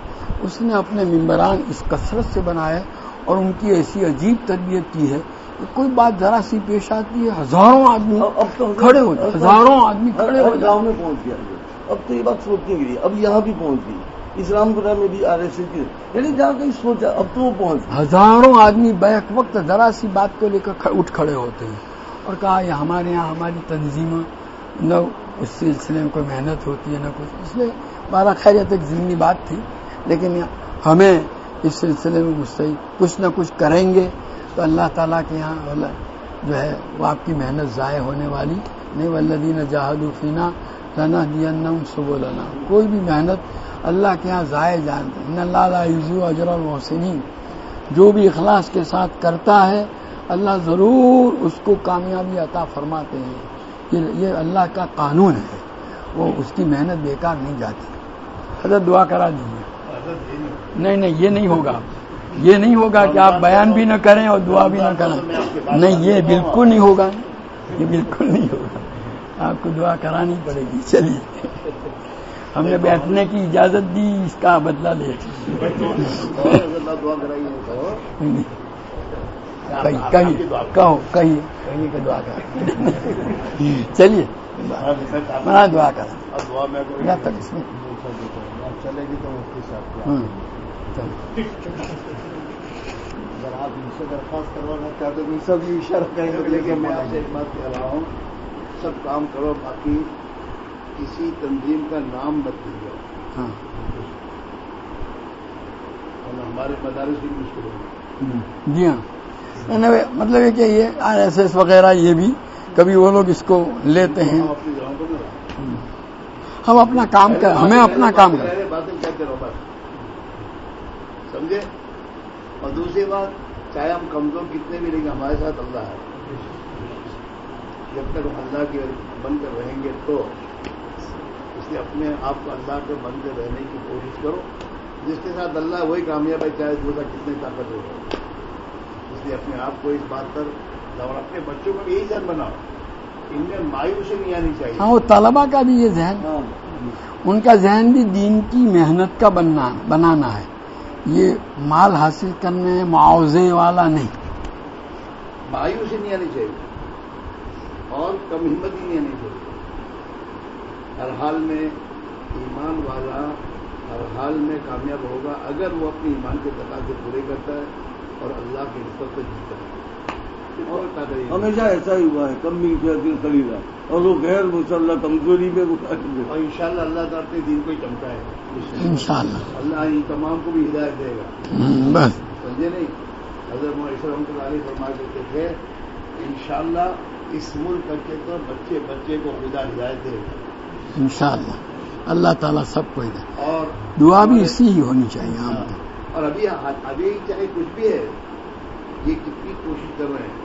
اس نے اپنے ممبران اس کثرت سے بنائے اور ان کی ایسی عجیب تربیت کی ہے کہ کوئی بات ذرا سی پیش آتی ہے ہزاروں آدمی کھڑے ہو جائے ہزاروں آدمی کھڑے ہو گاؤں میں پہنچ گیا۔ اب تو یہ بات سوچنے کے لیے اب یہاں بھی پہنچ گئی۔ اسلام پورہ میں بھی آر ایس ایس کی۔ یعنی جہاں کہیں سوچا اب تو وہ پہنچ ہزاروں آدمی بیک وقت ذرا سی بات کو لے کر اٹھ کھڑے ہوتے ہیں اور کہا یہ ہمارے یہاں ہماری تنظیم نہ اس سلسلے میں کوئی محنت ہوتی ہے نہ کچھ۔ اس لیے بارہ خیریت ایک ضمنی بات تھی، لیکن ہمیں اس سلسلے میں مستعد کچھ نہ کچھ کریں گے تو اللہ تعالیٰ کے یہاں جو ہے وہ آپ کی محنت ضائع ہونے والی۔ نہیں ولدین جہاد الفینہ لنا دین سبولنا کوئی بھی محنت اللہ کے یہاں ضائع جانتے ان اللہ عزو اجر المحسنین۔ جو بھی اخلاص کے ساتھ کرتا ہے، اللہ ضرور اس کو کامیابی عطا فرماتے ہیں۔ یہ یہ اللہ کا قانون ہے۔ وہ اس کی محنت بیکار نہیں جاتی۔ حضرت دعا کرا دیجیے نہیں نہیں، یہ نہیں ہوگا۔ یہ نہیں ہوگا کہ آپ بیان بھی نہ کریں اور دعا بھی نہ کریں۔ نہیں، یہ بالکل نہیں ہوگا۔ یہ بالکل نہیں ہوگا۔ آپ کو دعا کرانی پڑے گی۔ چلیے۔ ہم نے بیٹھنے کی اجازت دی، اس کا بدلہ لے۔ دعا کہیں کہیں کہو کہیں کہیں کہ دعا کر ہاں۔ چلیے۔ منا دعا کر تک اس میں چلے گی تو اگر آپ ان سے درخواست کروانا چاہتے تو سب یہ اشارہ کریں۔ گے لیکن میں آپ سے۔ ایک بات کہہ رہا ہوں سب کام کرو باقی کسی تنظیم کا نام مت دیجیے ہاں۔ ہمارے مدارس بھی مشکل ہوگی جی ہاں یعنی مطلب یہ کہ یہ آر ایس ایس وغیرہ یہ بھی کبھی وہ لوگ اس کو لیتے ہیں۔ ہم اپنی ہم اپنا کام کر ہمیں اپنا کام کر۔ باتیں سمجھے؟ اور دوسری بات، چاہے ہم کمزور کتنے بھی رہیں گے ہمارے ساتھ اللہ ہے۔ جب تک ہم اللہ کے بن کر رہیں گے تو اس لیے اپنے آپ کو اللہ کے بن کے رہنے کی کوشش کرو۔ جس کے ساتھ اللہ وہی کامیاب ہے، چاہے دوسرا کتنے طاقت ہو۔ اس لیے اپنے آپ کو اس بات پر اور اپنے بچوں کو بھی یہی ذہن بناؤ۔ ان میں مایوسی نہیں آنی چاہیے۔ ہاں وہ طلبا کا بھی یہ ذہن۔ ان کا ذہن بھی دین کی محنت کا بننا بنانا ہے۔ یہ مال حاصل کرنے معاوضے والا نہیں۔ مایوسی نہیں آنی چاہیے۔ اور کم ہمت ہی نہیں آنی چاہیے۔ ہر حال میں ایمان والا ہر حال میں کامیاب ہوگا اگر وہ اپنے ایمان کے تقاضے پورے کرتا ہے اور اللہ کی نسبت سے جیتا ہے اور کیا کرے گا؟ ہمیشہ ایسا ہی ہوا ہے کمی سے دل خریدا اور وہ غیر مسلح کمزوری میں وہ اور انشاءاللہ اللہ تعالیٰ اپنے دین کو ہی چمکا ہے۔ انشاءاللہ۔ اللہ ان تمام کو بھی ہدایت دے گا۔ سمجھے نہیں؟ حضرت محمد رحمۃ اللہ علیہ فرما دیتے تھے انشاءاللہ اس ملک کے تو بچے بچے کو خدا ہدایت دے گا۔ انشاءاللہ۔ اللہ تعالیٰ سب کو ادھر اور دعا بھی اسی ہی ہونی چاہیے ہاں اور ابھی ابھی چاہے کچھ بھی ہے یہ کتنی کوشش کر رہے ہیں۔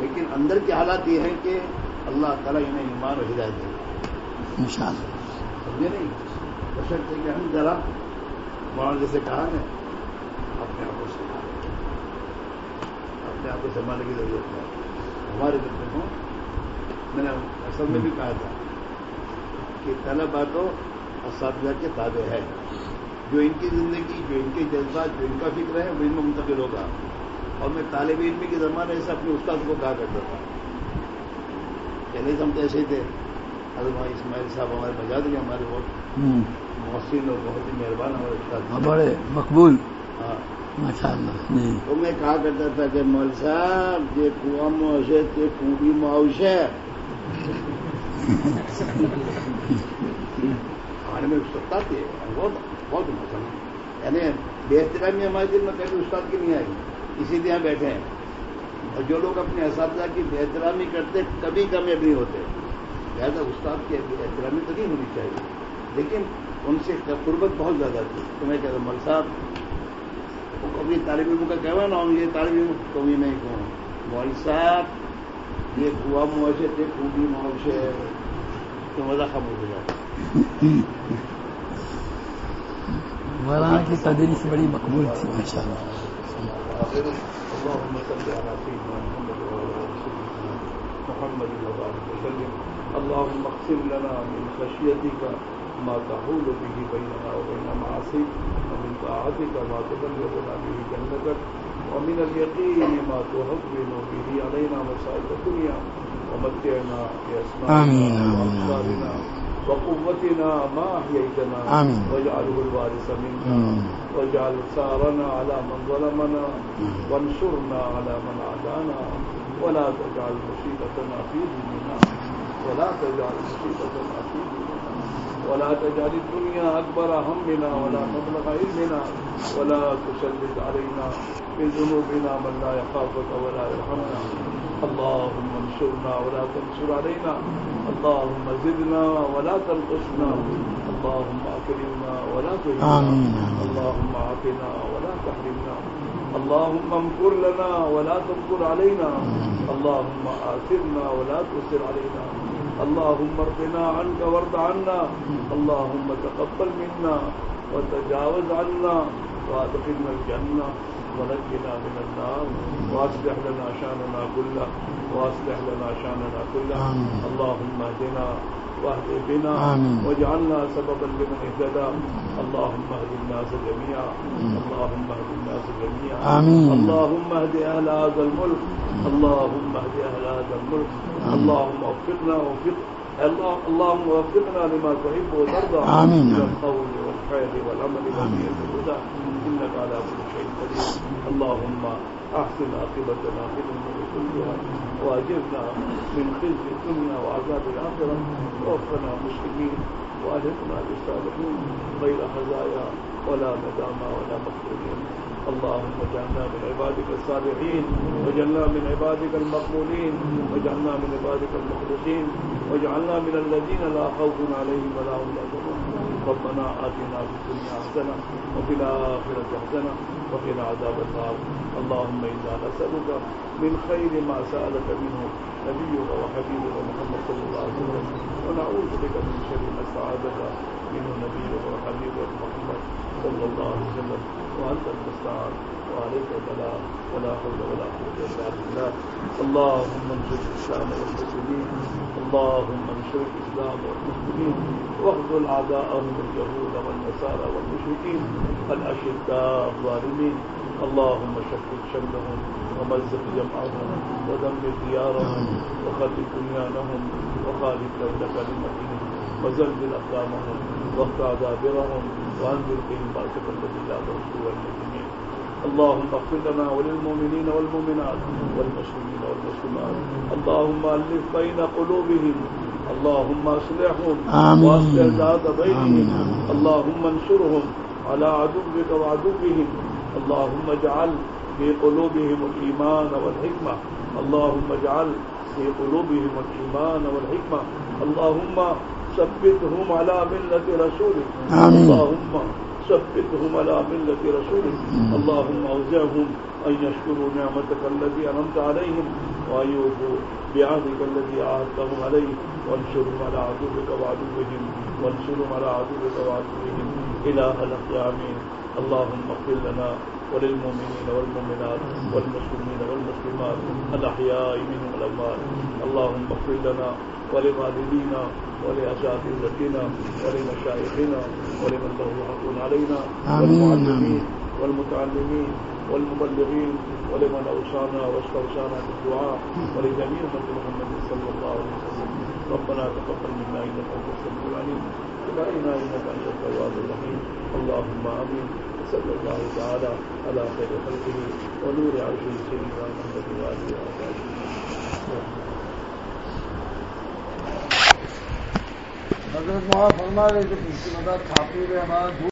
لیکن اندر کے حالات یہ ہیں کہ اللہ تعالیٰ انہیں ایمان اور ہدایت دے گا انشاءاللہ۔ سمجھے نہیں؟ بشرط کہ ہم ذرا مولانا جیسے کہا ہے اپنے آپ کو سنبھالیں۔ اپنے آپ کو سنبھالنے کی ضرورت ہے ہمارے بچے کو میں نے اصل میں بھی کہا تھا کہ طلبا تو اساتذہ کے تابع ہے جو ان کی زندگی جو ان کے جذبات جو ان کا فکر ہے وہ ان میں منتقل ہوگا۔ اور میں طالب علم کے زمانے سے اپنے استاد کو کہا کرتا تھا۔ پہلے سے ہم تو ایسے تھے۔ حضرت اسماعیل صاحب ہمارے بجا دیں ہمارے بہت محسن اور بہت ہی مہربان ہمارے استاد۔ بڑے مقبول۔ ہاں۔ جی۔ تو میں کہا کرتا تھا کہ مول صاحب یہ کنواں معاشے تے کنوی معاوش ہے۔ ہمارے میں استاد تھے بہت بہت مسئلہ یعنی بے احترامی ہمارے دل میں کبھی استاد کی نہیں آئی۔ اسی لیے یہاں بیٹھے ہیں۔ اور جو لوگ اپنے اساتذہ کی بے احترامی کرتے، کبھی کامیاب نہیں ہوتے۔ لہٰذا استاد کی بے احترامی تو نہیں ہونی چاہیے۔ لیکن ان سے قربت بہت زیادہ تھی۔ تو میں کہتا ہوں مل صاحب؟ وہ کبھی طالب علم کا کہنا نا ہوں یہ طالب علم کبھی نہیں کہوں۔ مول صاحب، یہ کنواں معاشے تھے کنوی معاشے تو مزہ خاموش ہو جاتا مولانا کی تدریس بڑی مقبول تھی ماشاء اللہ اللهم صل على سيدنا محمد وعلى آل سيدنا محمد وبارك وسلم. اللهم اقسم لنا من خشيتك ما تحول به بيننا وبين معاصيك ومن طاعتك ما تبلغنا به جنتك ومن اليقين ما تهون به علينا مصائب الدنيا. ومتعنا بأسمائنا وأبصارنا. وقوتنا ما أحييتنا. واجعله الوارث منا. واجعل ثارنا على من ظلمنا وانصرنا على من عادانا ولا تجعل مصيبتنا في ديننا ولا تجعل مصيبتنا في ديننا ولا تجعل الدنيا أكبر همنا ولا مبلغ علمنا ولا تسلط علينا بذنوبنا من لا يخافك ولا يرحمنا اللهم انصرنا ولا تنصر علينا. اللهم زدنا ولا تنقصنا. اللهم اكرمنا ولا تهنا. اللهم عافنا ولا تحرمنا. اللهم امكر لنا ولا تمكر علينا. اللهم آثرنا ولا تؤثر علينا. اللهم ارضنا عنك وارض عنا. اللهم تقبل منا وتجاوز عنا وادخلنا الجنة. ونجنا من النار واصلح لنا شاننا كله واصلح لنا شاننا كله. اللهم اهدنا واهد بنا. واجعلنا سببا لمن اهتدى. اللهم اهد الناس جميعا. اللهم اهد الناس جميعا. اللهم اهد اهل هذا الملك. اللهم اهد اهل هذا الملك. اللهم وفقنا وفق الله اللهم وفقنا لما تحب وترضى. من القول والفعل والعمل والنية والهدى. انك على كل شيء قدير. اللهم احسن عاقبتنا في الامور كلها، واجرنا من خزي الدنيا وعذاب الاخره توفنا مسلمين والحقنا بالصالحين، غير خزايا ولا ندامى ولا مقتولين. اللهم اجعلنا من عبادك الصالحين، واجعلنا من عبادك المقبولين، واجعلنا من عبادك المخلصين، واجعلنا من الذين لا خوف عليهم ولا هم يحزنون. ربنا آتنا في الدنيا حسنة وفي الآخرة حسنة وقنا عذاب النار. اللهم إنا نسألك من خير ما سألك منه نبيك وحبيبك محمد صلى الله عليه وسلم. ونعوذ بك من شر ما استعاذك منه نبيك وحبيبك محمد صلى الله عليه وسلم. وأنت المستعان. وعليك البلاء ولا حول ولا قوة إلا بالله. اللهم انصر الإسلام والمسلمين. اللهم انصر الإسلام والمسلمين. واخذل أعداءهم اليهود والنصارى والمشركين. الأشداء الظالمين. اللهم شتت شملهم ومزق جمعهم ودمر ديارهم وخلق بنيانهم وخالف ليل كلمتهم وزلزل أقدامهم واقطع دابرهم وأنزل فيهم بأسك الذي لا ترجو والمجرمين اللهم اغفر لنا وللمؤمنين والمؤمنات والمسلمين والمسلمات. اللهم ألف بين قلوبهم. اللهم اصلحهم. واصلح ذات بينهم. اللهم انصرهم على عدوك وعدوهم. اللهم اجعل في قلوبهم الإيمان والحكمة. اللهم اجعل في قلوبهم الإيمان والحكمة. اللهم ثبتهم على ملة رسولك. اللهم ثبتهم على ملة رسولك اللهم أوزعهم أن يشكروا نعمتك التي أنعمت عليهم وأن يوفوا بعهدك الذي عاهدتهم عليه وانصرهم على عدوك وعدوهم. وانصرهم على عدوك وعدوهم. إله الأقيامين اللهم اغفر لنا وللمؤمنين والمؤمنات والمسلمين والمسلمات الأحياء منهم والأموات. اللهم اغفر لنا ولوالدينا ولأساتذتنا ولمشايخنا ولمن له حق علينا آمين. والمعلمين والمتعلمين والمبلغين ولمن أوصانا واستوصانا بالدعاء ولجميع أمة محمد صلى الله عليه وسلم. ربنا تقبل منا إنك أنت السميع العليم. وتب علينا إنك أنت التواب الرحيم. اللهم آمين. صلى الله تعالى على خير خلقه ونور عرشه سيدنا محمد وآله وصحبه حضرت وہاں فرما رہے تھے ہمارا دھوپ